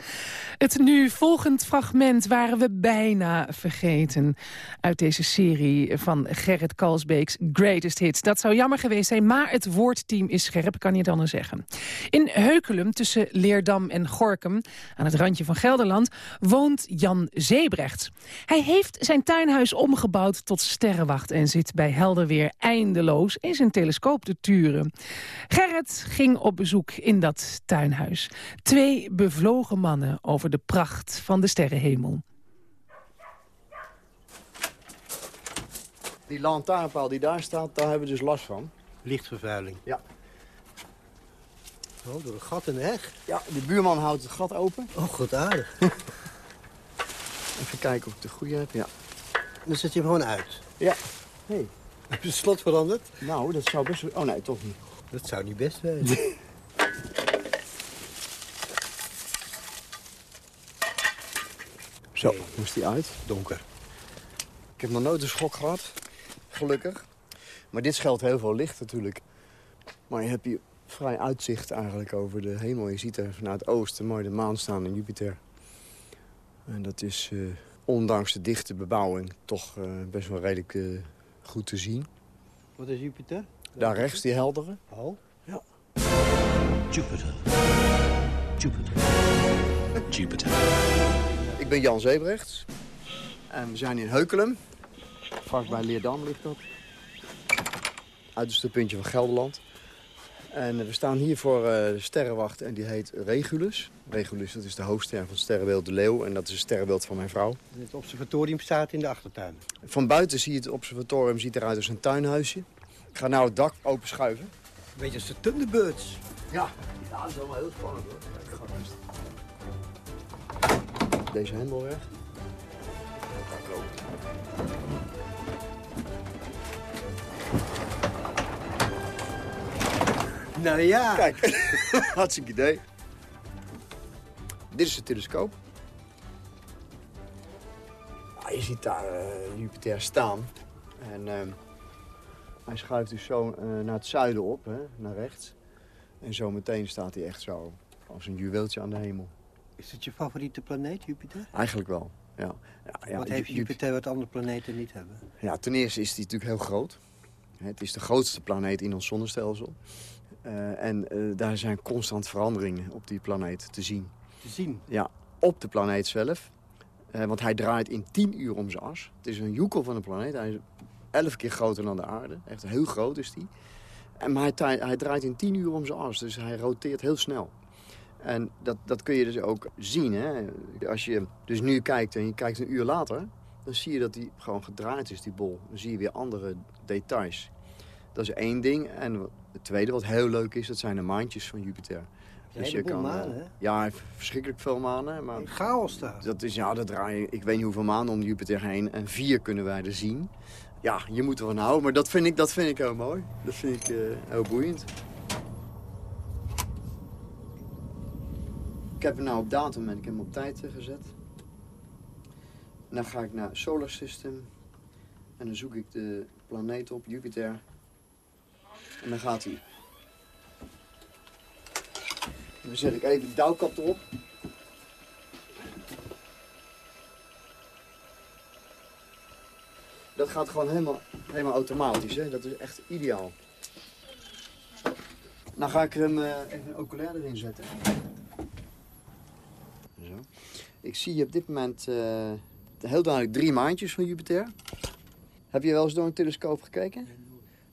Het nu volgend fragment waren we bijna vergeten... uit deze serie van Gerrit Kalsbeeks Greatest Hits. Dat zou jammer geweest zijn, maar het woordteam is scherp, kan je dan er zeggen. In Heukelum, tussen Leerdam en Gorkum, aan het randje van Gelderland... woont Jan Zeebrecht. Hij heeft zijn tuinhuis omgebouwd tot sterrenwacht... en zit bij helder weer eindeloos in zijn telescoop te turen. Gerrit ging op bezoek in dat tuinhuis. Twee bevlogen mannen over de pracht van de sterrenhemel. Die lantaarnpaal die daar staat, daar hebben we dus last van. Lichtvervuiling. Ja. Oh, door een gat in de heg. Ja, de buurman houdt het gat open. Oh, goed aardig. Even kijken of ik de goede heb. Ja. Dan zet je hem gewoon uit. Ja. Hey. Heb je het slot veranderd? Nou, dat zou best... wel- Oh nee, toch niet. Dat zou niet best zijn. Zo, moest die uit. Donker. Ik heb nog nooit een schok gehad. Gelukkig. Maar dit scheelt heel veel licht natuurlijk. Maar je hebt hier vrij uitzicht eigenlijk over de hemel. Je ziet er vanuit het oosten mooi de maan staan en Jupiter. En dat is eh, ondanks de dichte bebouwing toch eh, best wel redelijk eh, goed te zien. Wat is Jupiter? Daar rechts, die heldere. Oh. Ja. Jupiter. Jupiter. Jupiter. Ik ben Jan Zeebrechts. En we zijn in Heukelum. Vast bij Leerdam ligt dat. Uiterste puntje van Gelderland. En we staan hier voor eh, de sterrenwacht en die heet Regulus. Regulus, dat is de hoofdster van het sterrenbeeld de leeuw. En dat is het sterrenbeeld van mijn vrouw. Het observatorium staat in de achtertuin. Van buiten zie je het observatorium ziet eruit als een tuinhuisje. Ik ga nou het dak open schuiven. Een beetje als de Thunderbirds. Ja. ja, dat is allemaal heel spannend hoor. Deze hendel weg. Nou ja. Kijk, hartstikke idee. Dit is de telescoop. Ah, je ziet daar eh, Jupiter staan. En ehm, hij schuift dus zo eh, naar het zuiden op, hè, naar rechts. En zo meteen staat hij echt zo als een juweeltje aan de hemel. Is het je favoriete planeet, Jupiter? Eigenlijk wel, ja. ja, ja wat heeft Ju- Jupiter wat andere planeten niet hebben? Ja, ten eerste is hij natuurlijk heel groot. Het is de grootste planeet in ons zonnestelsel. Eh, en eh, daar zijn constant veranderingen op die planeet te zien. Te zien? Ja, op de planeet zelf. Eh, want hij draait in 10 uur om zijn as. Het is een joekel van een planeet. Hij is 11 keer groter dan de aarde. Echt heel groot is hij. En, maar hij draait in 10 uur om zijn as. Dus hij roteert heel snel. En dat, dat kun je dus ook zien. Hè? Als je dus nu kijkt en je kijkt een uur later... dan zie je dat hij gewoon gedraaid is, die bol. Dan zie je weer andere details. Dat is één ding. En het tweede wat heel leuk is, dat zijn de maantjes van Jupiter. een heleboel eh, manen, hè? Ja, verschrikkelijk veel manen. Maar Chaos daar. dat is, ja, dat draai je, ik weet niet hoeveel maanden om Jupiter heen. En vier kunnen wij er zien. Ja, je moet ervan houden, maar dat vind ik, dat vind ik heel mooi. Dat vind ik eh, heel boeiend. Ik heb hem nou op datum en ik heb hem op tijd eh, gezet. Dan ga ik naar Solar System. En dan zoek ik de planeet op, Jupiter. En dan gaat hij. Dan zet ik even de dauwkap erop. Dat gaat gewoon helemaal, helemaal automatisch. Hè? Dat is echt ideaal. Dan ga ik hem eh, even een oculair erin zetten. Zo. Ik zie op dit moment eh, heel duidelijk drie maandjes van Jupiter. Heb je wel eens door een telescoop gekeken?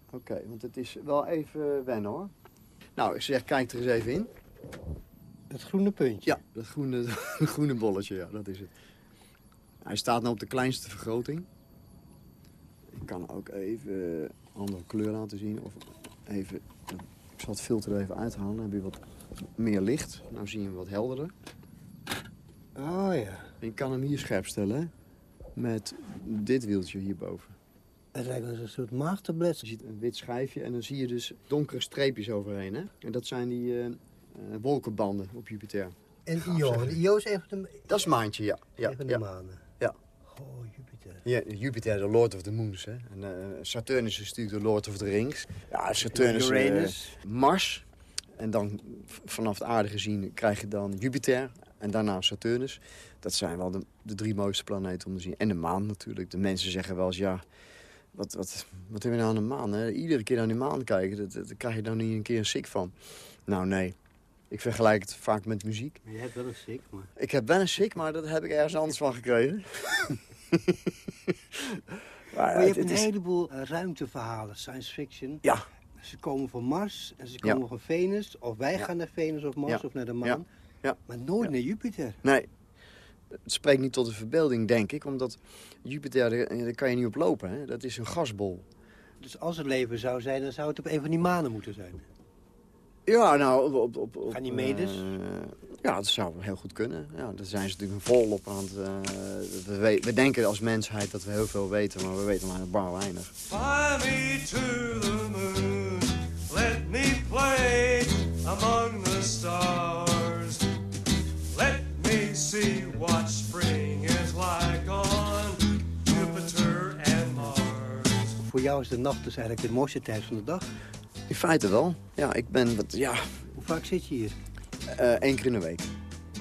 Oké, want het is wel even wennen hoor. Nou, ik zeg, kijk er eens even in. Het groene puntje? Ja, dat groene, groene bolletje, ja, dat is het. Hij staat nou op de kleinste vergroting. Ik kan ook even een andere kleur laten zien. Of even, ik zal het filter er even uithalen. Dan heb je wat meer licht. Nou zie je hem wat helderder. Oh ja. En je kan hem hier scherp stellen. hè, Met dit wieltje hierboven. Het lijkt wel een soort maagtablet. Je ziet een wit schijfje en dan zie je dus donkere streepjes overheen. Hè? En dat zijn die eh, eh, wolkenbanden op Jupiter. En Io. Io is een van de, Dat is maantje, ja. ja, een van de ja. manen. Ja. Oh, Jupiter. Ja, Jupiter is de Lord of the Moons. Hè? En eh, Saturnus is natuurlijk de Lord of the Rings. Ja, Saturnus, Uranus. Mars. En dan vanaf de aarde gezien krijg je dan Jupiter. En daarna Saturnus. Dat zijn wel de, de drie mooiste planeten om te zien. En de maan natuurlijk. De mensen zeggen wel eens, ja... Wat, wat, wat hebben we nou aan de maan? Hè? Iedere keer naar die maan kijken, dat, krijg je dan niet een keer een sick van. Nou, nee. Ik vergelijk het vaak met muziek. Maar je hebt wel een sick, maar... Ik heb wel een sick, maar dat heb ik ergens anders van gekregen. Maar je hebt een is- heleboel eh, ruimteverhalen, science fiction. Ja. Ze komen van Mars en ze Ja. komen van Venus. Of wij Ja. gaan naar Venus of Mars Ja. of naar de maan. Ja. Maar nooit naar Jupiter. Nee, het spreekt niet tot de verbeelding, denk ik. Omdat Jupiter, daar, kan je niet op lopen. Hè? Dat is een gasbol. Dus als het leven zou zijn, dan zou het op een van die manen moeten zijn. Ja, nou, op... op, op Ganymedes? eh, ja, dat zou heel goed kunnen. Ja, daar zijn ze natuurlijk volop aan het... eh, we, we, we denken als mensheid dat we heel veel weten, maar we weten maar een bar weinig. Fly me to the moon. Let me play among the stars. See what spring is like on Jupiter and Mars. Voor jou is de nacht dus eigenlijk de mooiste tijd van de dag. In feite wel. Ja, ik ben... Wat, ja, Hoe vaak zit je hier? eh, één keer in de week.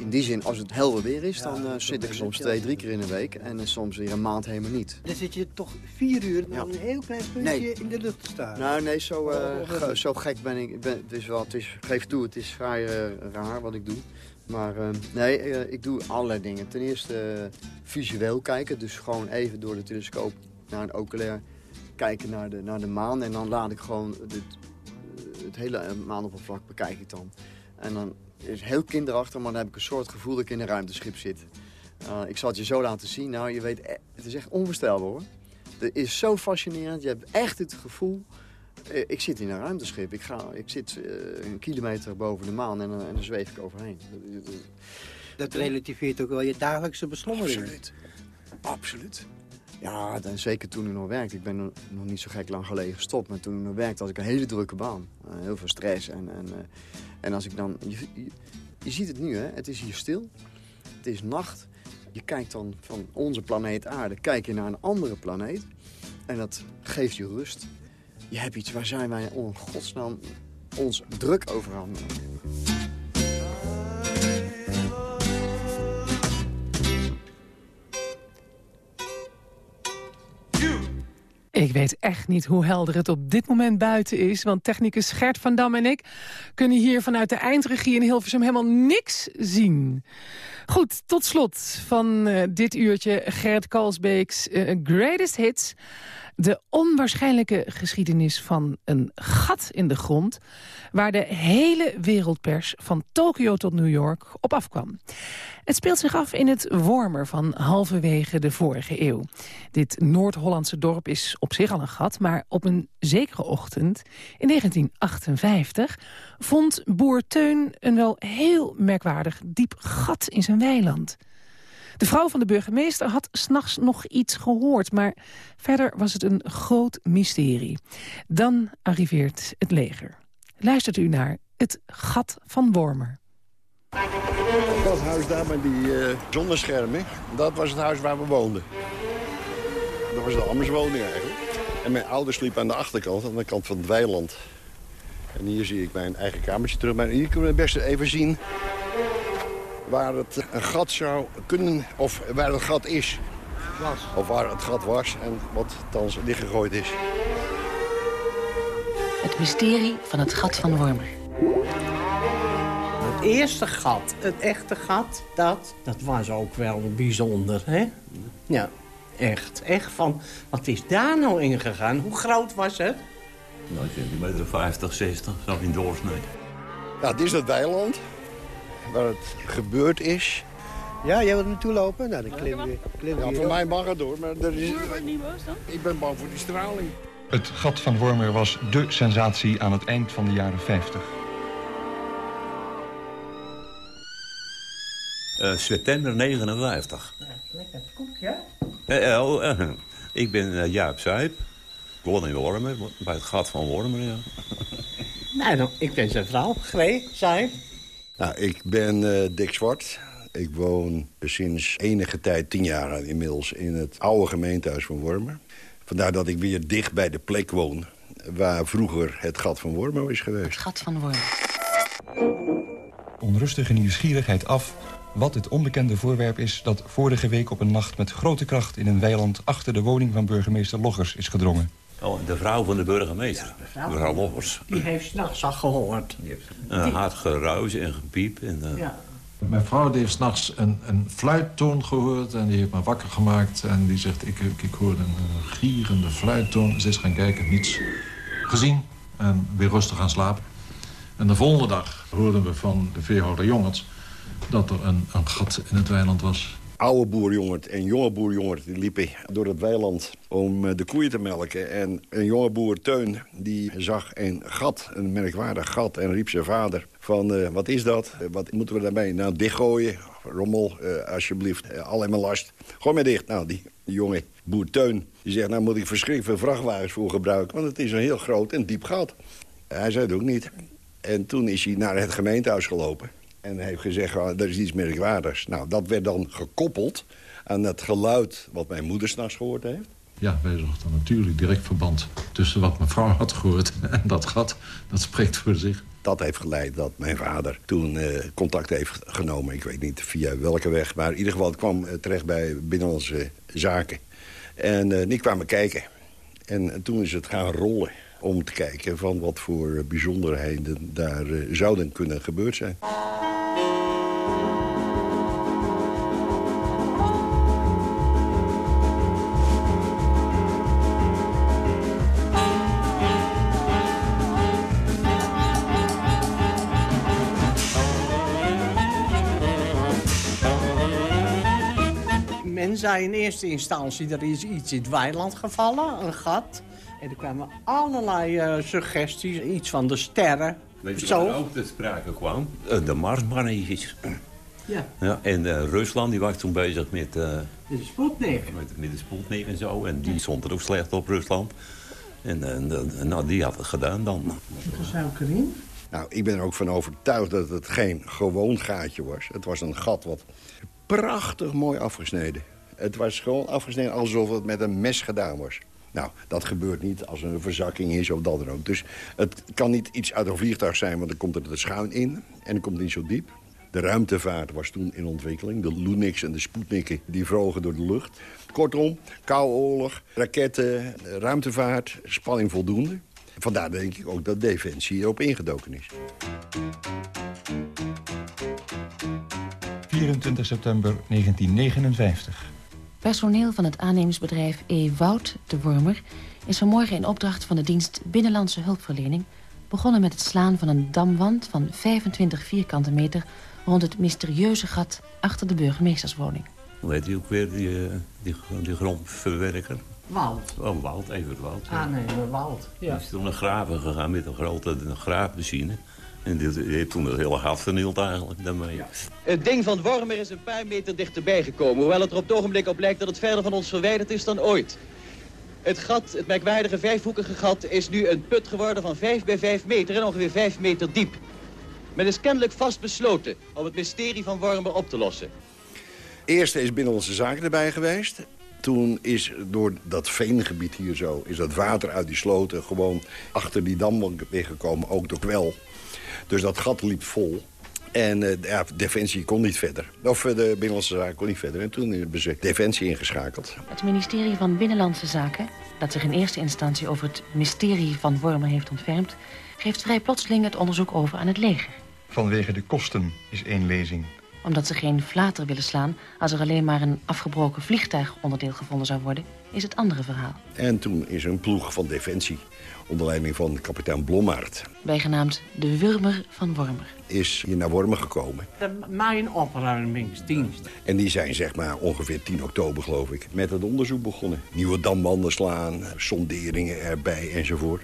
In die zin, als het helder weer is, Ja, dan eh, dat zit ik soms twee, drie keer in de week. En eh, soms weer een maand helemaal niet. Dan zit je toch vier uur Ja. op een heel klein puntje Nee. in de lucht te staan. Nou, nee, zo, eh, Oh, ge- leuk. zo gek ben ik. ik ben, het is wel, het is, geef toe, het is vrij eh, raar wat ik doe. Maar eh, nee, eh, ik doe allerlei dingen. Ten eerste eh, visueel kijken. Dus gewoon even door de telescoop naar een oculair kijken naar de, naar de maan. En dan laat ik gewoon het, het hele eh, maanoppervlak bekijk ik dan. En dan is heel kinderachtig, maar dan heb ik een soort gevoel dat ik in een ruimteschip zit. Eh, ik zal het je zo laten zien. Nou, je weet, e- het is echt onvoorstelbaar hoor. Het is zo fascinerend. Je hebt echt het gevoel eh, Ik zit in een ruimteschip. Ik, ga, ik zit eh, een kilometer boven de maan en, dan- en dan zweef ik overheen. Dat- relativeert ook wel je dagelijkse beslommeringen. Absoluut. Absoluut. Ja, en zeker toen ik nog werkte. Ik ben nog niet zo gek lang geleden gestopt. Maar toen ik nog werkte had ik een hele drukke baan. Eh, heel veel stress. En, en, eh, en als ik dan... Je, je, je ziet het nu, hè. Het is hier stil. Het is nacht. Je kijkt dan van onze planeet aarde... kijk je naar een andere planeet. En dat geeft je rust. Je hebt iets, waar zijn wij in godsnaam ons druk over aan? Ik weet echt niet hoe helder het op dit moment buiten is... want technicus Gert van Dam en ik kunnen hier vanuit de eindregie in Hilversum helemaal niks zien. Goed, tot slot van eh, dit uurtje Gert Kalsbeeks eh, Greatest Hits. De onwaarschijnlijke geschiedenis van een gat in de grond... waar de hele wereldpers van Tokio tot New York op afkwam. Het speelt zich af in het Wormer van halverwege de vorige eeuw. Dit Noord-Hollandse dorp is op zich al een gat... maar op een zekere ochtend, in 1958... vond boer Teun een wel heel merkwaardig diep gat in zijn weiland... De vrouw van de burgemeester had s'nachts nog iets gehoord... maar verder was het een groot mysterie. Dan arriveert het leger. Luistert u naar Het Gat van Wormer. Dat huis daar met die eh zonneschermen, dat was het huis waar we woonden. Dat was de Ammerswoning eigenlijk. En mijn ouders sliepen aan de achterkant, aan de kant van het weiland. En hier zie ik mijn eigen kamertje terug. Maar hier kunnen we het beste even zien waar het een gat zou kunnen, of waar het gat is. Of waar het gat was en wat thans dichtgegooid is. Het mysterie van het gat van Wormer. Het eerste gat, het echte gat, dat, dat was ook wel bijzonder, hè? Ja, echt. Echt van, wat is daar nou in gegaan? Hoe groot was het? Nou, centimeter 50, 60, zo in doorsnee. Ja, dit is het weiland waar het gebeurd is. Ja, jij wilt er naartoe lopen? Nou, dan klimmen we, klimmen we Ja, voor mij mag het door, maar er is, ik ben bang voor die straling. Het gat van Wormer was dé sensatie aan het eind van de jaren 50. Eh, september 59. Lekker koekje. Eh, eh, oh, ik ben Jaap Zuip. Ik woon in Wormer, bij het gat van Wormer, ja. Nou, dan, ik ben zijn vrouw, Gree, zij. Nou, ik ben eh, Dick Zwart. Ik woon sinds enige tijd, tien jaar inmiddels, in het oude gemeentehuis van Wormer. Vandaar dat ik weer dicht bij de plek woon waar vroeger het gat van Wormer is geweest. Gat van Wormer. Onrustige nieuwsgierigheid af wat het onbekende voorwerp is... dat vorige week op een nacht met grote kracht in een weiland... achter de woning van burgemeester Loggers is gedrongen. Oh, de vrouw van de burgemeester, mevrouw Loggers. Die heeft s'nachts al gehoord. Een hard geruis en gepiep. En, eh, Ja. Mijn vrouw die heeft s'nachts een, een fluittoon gehoord en die heeft me wakker gemaakt. En die zegt, ik, ik, ik hoorde een gierende fluittoon. Ze is gaan kijken, niets gezien en weer rustig gaan slapen. En de volgende dag hoorden we van de veehouder Jongerts... dat er een, een gat in het weiland was. Oude boerjongert en jonge boerjongert liepen door het weiland om eh, de koeien te melken. En een jonge boer, Teun, die zag een gat, een merkwaardig gat... en riep zijn vader van, eh, wat is dat? Eh, wat moeten we daarmee? Nou, dichtgooien. Rommel, alsjeblieft, uh, maar last. Gooi maar dicht. Nou, die, die jonge boer Teun, die zegt... nou moet ik verschrikkelijk veel vrachtwagens voor gebruiken... want het is een heel groot en diep gat. Hij zei het ook niet. En toen is hij naar het gemeentehuis gelopen... En heeft gezegd, oh, er is iets merkwaardigs. Nou, dat werd dan gekoppeld aan het geluid wat mijn moeder s'nachts gehoord heeft. Ja, wij zochten natuurlijk direct verband tussen wat mijn vrouw had gehoord... en dat gat, dat spreekt voor zich. Dat heeft geleid dat mijn vader toen eh, contact heeft genomen. Ik weet niet via welke weg, maar in ieder geval het kwam eh, terecht bij Binnenlandse Zaken. En eh, die kwamen kijken. En toen is het gaan rollen om te kijken van wat voor bijzonderheden daar zouden kunnen gebeurd zijn. Zei in eerste instantie, er is iets in het weiland gevallen, een gat. En er kwamen allerlei eh, suggesties, iets van de sterren. Weet je Zo. wat ook te sprake kwam? Eh, De Marsmannetjes. Ja. Ja, en eh, Rusland die was toen bezig met, eh, De Sputnik. met, met de Sputnik en zo. En die stond er ook slecht op, Rusland. En, en, en, nou, die had het gedaan dan. Er zou ik erin. Nou, ik ben er ook van overtuigd dat het geen gewoon gaatje was. Het was een gat wat prachtig mooi afgesneden. Het was gewoon afgesneden alsof het met een mes gedaan was. Nou, dat gebeurt niet als er een verzakking is of dat dan ook. Dus het kan niet iets uit een vliegtuig zijn, want dan komt er te schuin in. En dan komt het niet zo diep. De ruimtevaart was toen in ontwikkeling. De Lunix en de Sputniken die vrogen door de lucht. Kortom, koude oorlog, raketten, ruimtevaart, spanning voldoende. Vandaar denk ik ook dat Defensie erop ingedoken is. 24 september 1959. Personeel van het aannemingsbedrijf E. Wout de Wormer... is vanmorgen in opdracht van de dienst Binnenlandse Hulpverlening... begonnen met het slaan van een damwand van 25 vierkante meter... rond het mysterieuze gat achter de burgemeesterswoning. Hoe heet die ook weer, die, eh, die, die grondverwerker? Wout. Oh, Wout, even Wout. Ah, nee, maar Wout. Die Ja. is toen naar graven gegaan met een grote graafmachine. En heeft toen het hele gat vernield eigenlijk daarmee. Het ding van Wormer is een paar meter dichterbij gekomen... hoewel het er op het ogenblik op lijkt dat het verder van ons verwijderd is dan ooit. Het gat, het merkwaardige vijfhoekige gat, is nu een put geworden van 5 bij 5 meter en ongeveer 5 meter diep. Men is kennelijk vastbesloten om het mysterie van Wormer op te lossen. Eerst is Binnenlandse Zaken erbij geweest. Toen is door dat veengebied hier zo... is dat water uit die sloten gewoon achter die dam weggekomen. Ook door kwel. Dus dat gat liep vol. En eh, ja, Defensie kon niet verder. Of eh, de Binnenlandse Zaken kon niet verder. En toen hebben ze Defensie ingeschakeld. Het ministerie van Binnenlandse Zaken, dat zich in eerste instantie over het mysterie van Wormer heeft ontfermd, geeft vrij plotseling het onderzoek over aan het leger. Vanwege de kosten is één lezing. Omdat ze geen flater willen slaan als er alleen maar een afgebroken vliegtuigonderdeel gevonden zou worden, is het andere verhaal. En toen is een ploeg van Defensie... onder leiding van kapitein Blommaert... Bijgenaamd de Wurmer van Wormer. is hier naar Wormen gekomen. De mijn opruimingsdienst. En die zijn zeg maar ongeveer 10 oktober, geloof ik, met het onderzoek begonnen. Nieuwe dambanden slaan, sonderingen erbij enzovoort.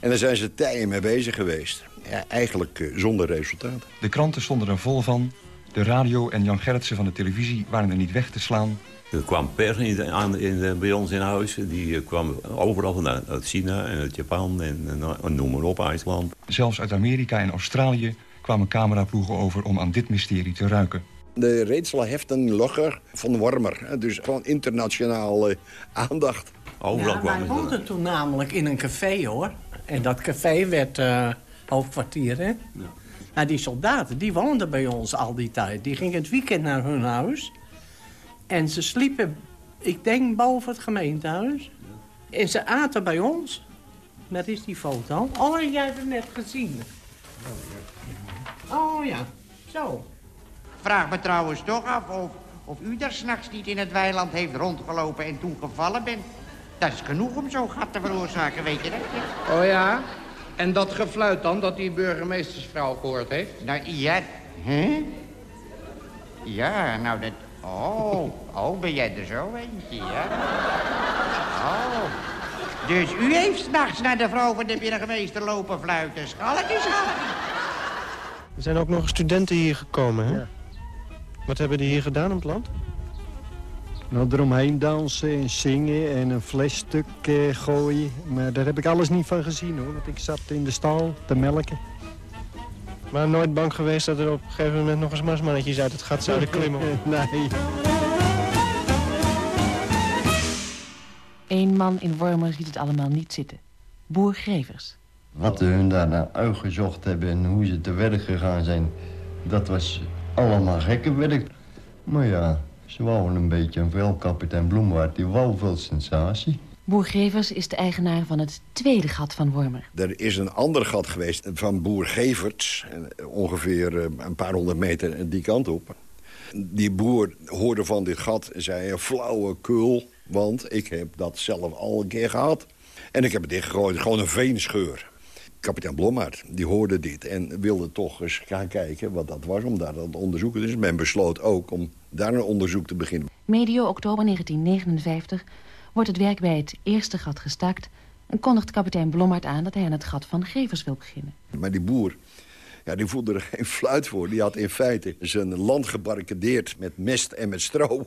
En daar zijn ze tijden mee bezig geweest. Ja, eigenlijk eh, zonder resultaat. De kranten stonden er vol van. De radio en Jan Gerritsen van de televisie waren er niet weg te slaan. Er kwam pers in de- aan, in de- bij ons in huis. Die eh, kwam overal vandaan. Uit China en uit Japan en, en, en noem maar op, IJsland. Zelfs uit Amerika en Australië kwamen cameraploegen over om aan dit mysterie te ruiken. De Reetsela-Heften Logger van Wormer. hè, Dus gewoon internationaal eh, aandacht. Overal ja, wij woonden toen namelijk in een café, hoor. En dat café werd eh, hoofdkwartier, hè? Nou, die soldaten, die woonden bij ons al die tijd. Die gingen het weekend naar hun huis. En ze sliepen, ik denk, boven het gemeentehuis. En ze aten bij ons. Dat is die foto. Oh, jij hebt het net gezien. Oh ja, zo. Vraag me trouwens toch af of, of u daar s'nachts niet in het weiland heeft rondgelopen en toen gevallen bent. Dat is genoeg om zo'n gat te veroorzaken, weet je dat? Oh ja? En dat gefluit dan, dat die burgemeestersvrouw gehoord heeft? Nou, ja, hè? Ja, nou dat... Oh, oh, ben jij er zo eentje, ja? Oh. Dus u heeft s'nachts naar de vrouw van de burgemeester lopen fluiten. Schalletjes, schalletjes. Er zijn ook nog studenten hier gekomen, hè? Wat hebben die hier gedaan op het land? Nou, eromheen dansen en zingen en een flesstuk eh, gooien. Maar daar heb ik alles niet van gezien, hoor. Want ik zat in de stal te melken. Maar nooit bang geweest dat er op een gegeven moment nog eens marsmannetjes uit het gat zouden klimmen? nee. Eén man in Wormer ziet het allemaal niet zitten. Boer Grevers. Wat hun daar naar uitgezocht hebben en hoe ze te werk gegaan zijn... dat was allemaal gekke werk. Maar ja, ze wouden een beetje een veel kapitein Bloemwaard. Die wou veel sensatie. Boer Grevers is de eigenaar van het tweede gat van Wormer. Er is een ander gat geweest van boer Geverts. eh, Ongeveer eh, een paar honderd meter die kant op. Die boer hoorde van dit gat en zei... "Een flauwe kul, want ik heb dat zelf al een keer gehad. En ik heb het dichtgegooid, gewoon een veenscheur. Kapitein Blommaert, die hoorde dit en wilde toch eens gaan kijken wat dat was... om daar dat te onderzoeken. Dus men besloot ook om daar een onderzoek te beginnen. Medio oktober 1959 wordt het werk bij het eerste gat gestaakt... en kondigt kapitein Blommaert aan dat hij aan het gat van Grevers wil beginnen. Maar die boer, ja, die voelde er geen fluit voor. Die had in feite zijn land gebarricadeerd met mest en met stro...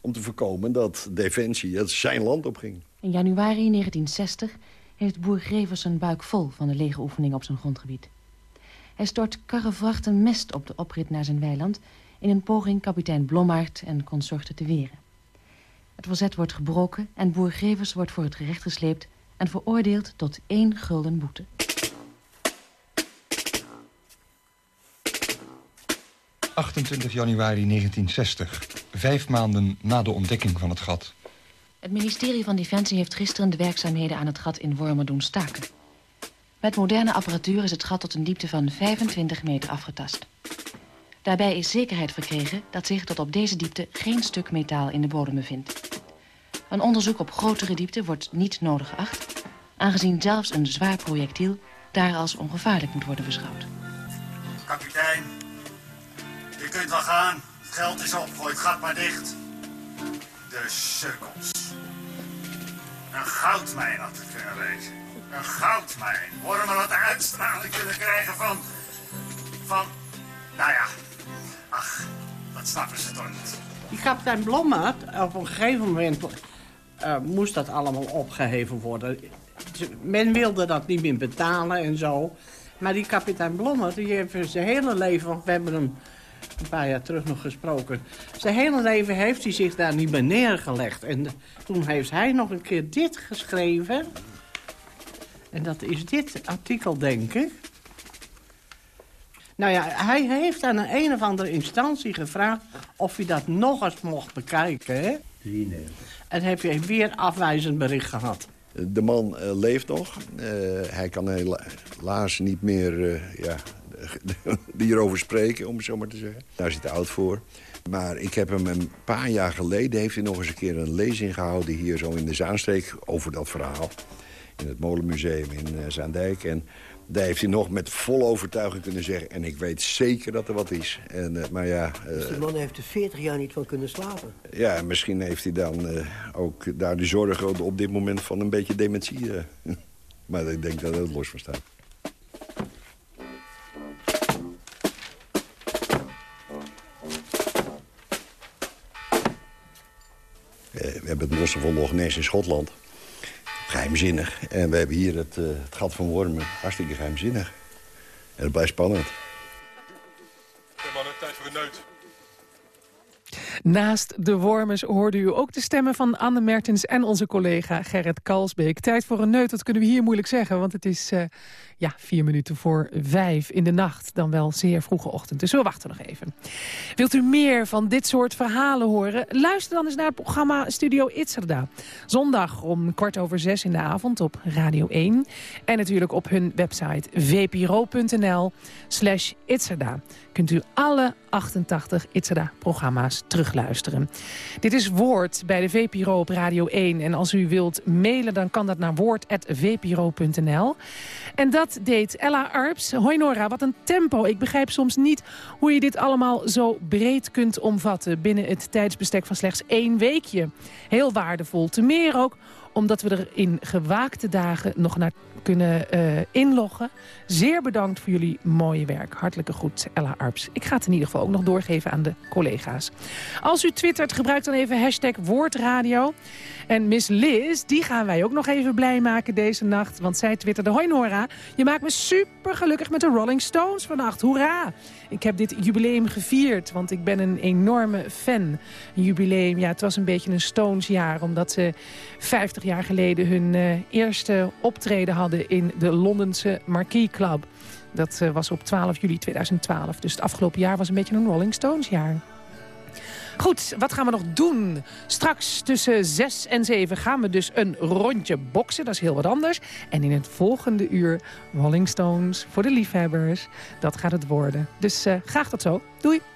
om te voorkomen dat Defensie het zijn land opging. In januari 1960 heeft boer Grevers zijn buik vol van de legeroefening op zijn grondgebied. Hij stort karrevrachten mest op de oprit naar zijn weiland... in een poging kapitein Blommaert en consorten te weren. Het verzet wordt gebroken en boer Grevers wordt voor het gerecht gesleept... en veroordeeld tot één gulden boete. ...28 januari 1960. Vijf maanden na de ontdekking van het gat. Het ministerie van Defensie heeft gisteren de werkzaamheden aan het gat in Wormer doen staken. Met moderne apparatuur is het gat tot een diepte van 25 meter afgetast. Daarbij is zekerheid verkregen dat zich tot op deze diepte geen stuk metaal in de bodem bevindt. Een onderzoek op grotere diepte wordt niet nodig geacht... aangezien zelfs een zwaar projectiel daar als ongevaarlijk moet worden beschouwd. Kapitein, je kunt wel gaan. Het geld is op, gooi het gat maar dicht. De sukkels. Een goudmijn had het kunnen. Een goudmijn. Worden we wat uitstraling kunnen krijgen van... van... nou ja. Ach, dat snappen ze toch niet. Die kapitein Blommert, op een gegeven moment eh, moest dat allemaal opgeheven worden. Men wilde dat niet meer betalen en zo. Maar die kapitein Blommert, die heeft zijn hele leven... we hebben hem een paar jaar terug nog gesproken... zijn hele leven heeft hij zich daar niet bij neergelegd. En toen heeft hij nog een keer dit geschreven. En dat is dit artikel, denk ik. Nou ja, hij heeft aan een, een of andere instantie gevraagd... of hij dat nog eens mocht bekijken, hè? En heb je weer afwijzend bericht gehad. De man eh, leeft nog. Eh, hij kan helaas niet meer eh, ja, hierover spreken, om het zo maar te zeggen. Daar zit hij oud voor. Maar ik heb hem een paar jaar geleden... heeft hij nog eens een keer een lezing gehouden... hier zo in de Zaanstreek over dat verhaal. In het Molenmuseum in Zaandijk. En daar heeft hij nog met volle overtuiging kunnen zeggen... en ik weet zeker dat er wat is. En, eh, maar ja, eh, Dus de man heeft er 40 jaar niet van kunnen slapen. ja, misschien heeft hij dan eh, ook daar de zorgen op dit moment van een beetje dementie. maar ik denk dat het los van staat. We hebben het monster van Loch Ness in Schotland. Geheimzinnig. En we hebben hier het, eh, het gat van Wormen. Hartstikke geheimzinnig. En het blijft spannend. mannen, tijd voor een neut. Naast de wormers hoorde u ook de stemmen van Anne Mertens en onze collega Gerrit Kalsbeek. Tijd voor een neut, dat kunnen we hier moeilijk zeggen, want het is eh, ja, vier minuten voor vijf in de nacht. Dan wel zeer vroege ochtend, dus we wachten nog even. Wilt u meer van dit soort verhalen horen? Luister dan eens naar het programma Studio Itzerda. Zondag om kwart over zes in de avond op Radio 1. En natuurlijk op hun website vpro.nl slash Itzerda. Kunt u alle 88 Itzerda-programma's terugluisteren. Dit is Woord bij de VPRO op Radio 1. En als u wilt mailen, dan kan dat naar woord.vpro.nl. En dat deed Ella Arps. Hoi Nora, wat een tempo. Ik begrijp soms niet hoe je dit allemaal zo breed kunt omvatten... binnen het tijdsbestek van slechts één weekje. Heel waardevol. Te meer ook omdat we er in gewaakte dagen nog naar kunnen eh, inloggen. Zeer bedankt voor jullie mooie werk. Hartelijke groet, Ella Arps. Ik ga het in ieder geval ook nog doorgeven aan de collega's. Als u twittert, gebruik dan even hashtag woordradio. En Miss Liz, die gaan wij ook nog even blij maken deze nacht. Want zij twitterde, hoi Nora, je maakt me super gelukkig met de Rolling Stones vannacht. Hoera! Ik heb dit jubileum gevierd, want ik ben een enorme fan. Jubileum, ja, het was een beetje een Stones-jaar... omdat ze 50 jaar geleden hun eh, eerste optreden hadden... in de Londense Marquee Club. Dat eh, was op 12 juli 2012. Dus het afgelopen jaar was een beetje een Rolling Stones-jaar. Goed, wat gaan we nog doen? Straks tussen 6 en 7 gaan we dus een rondje boksen. Dat is heel wat anders. En in het volgende uur Rolling Stones voor de liefhebbers. Dat gaat het worden. Dus eh, graag tot zo. Doei.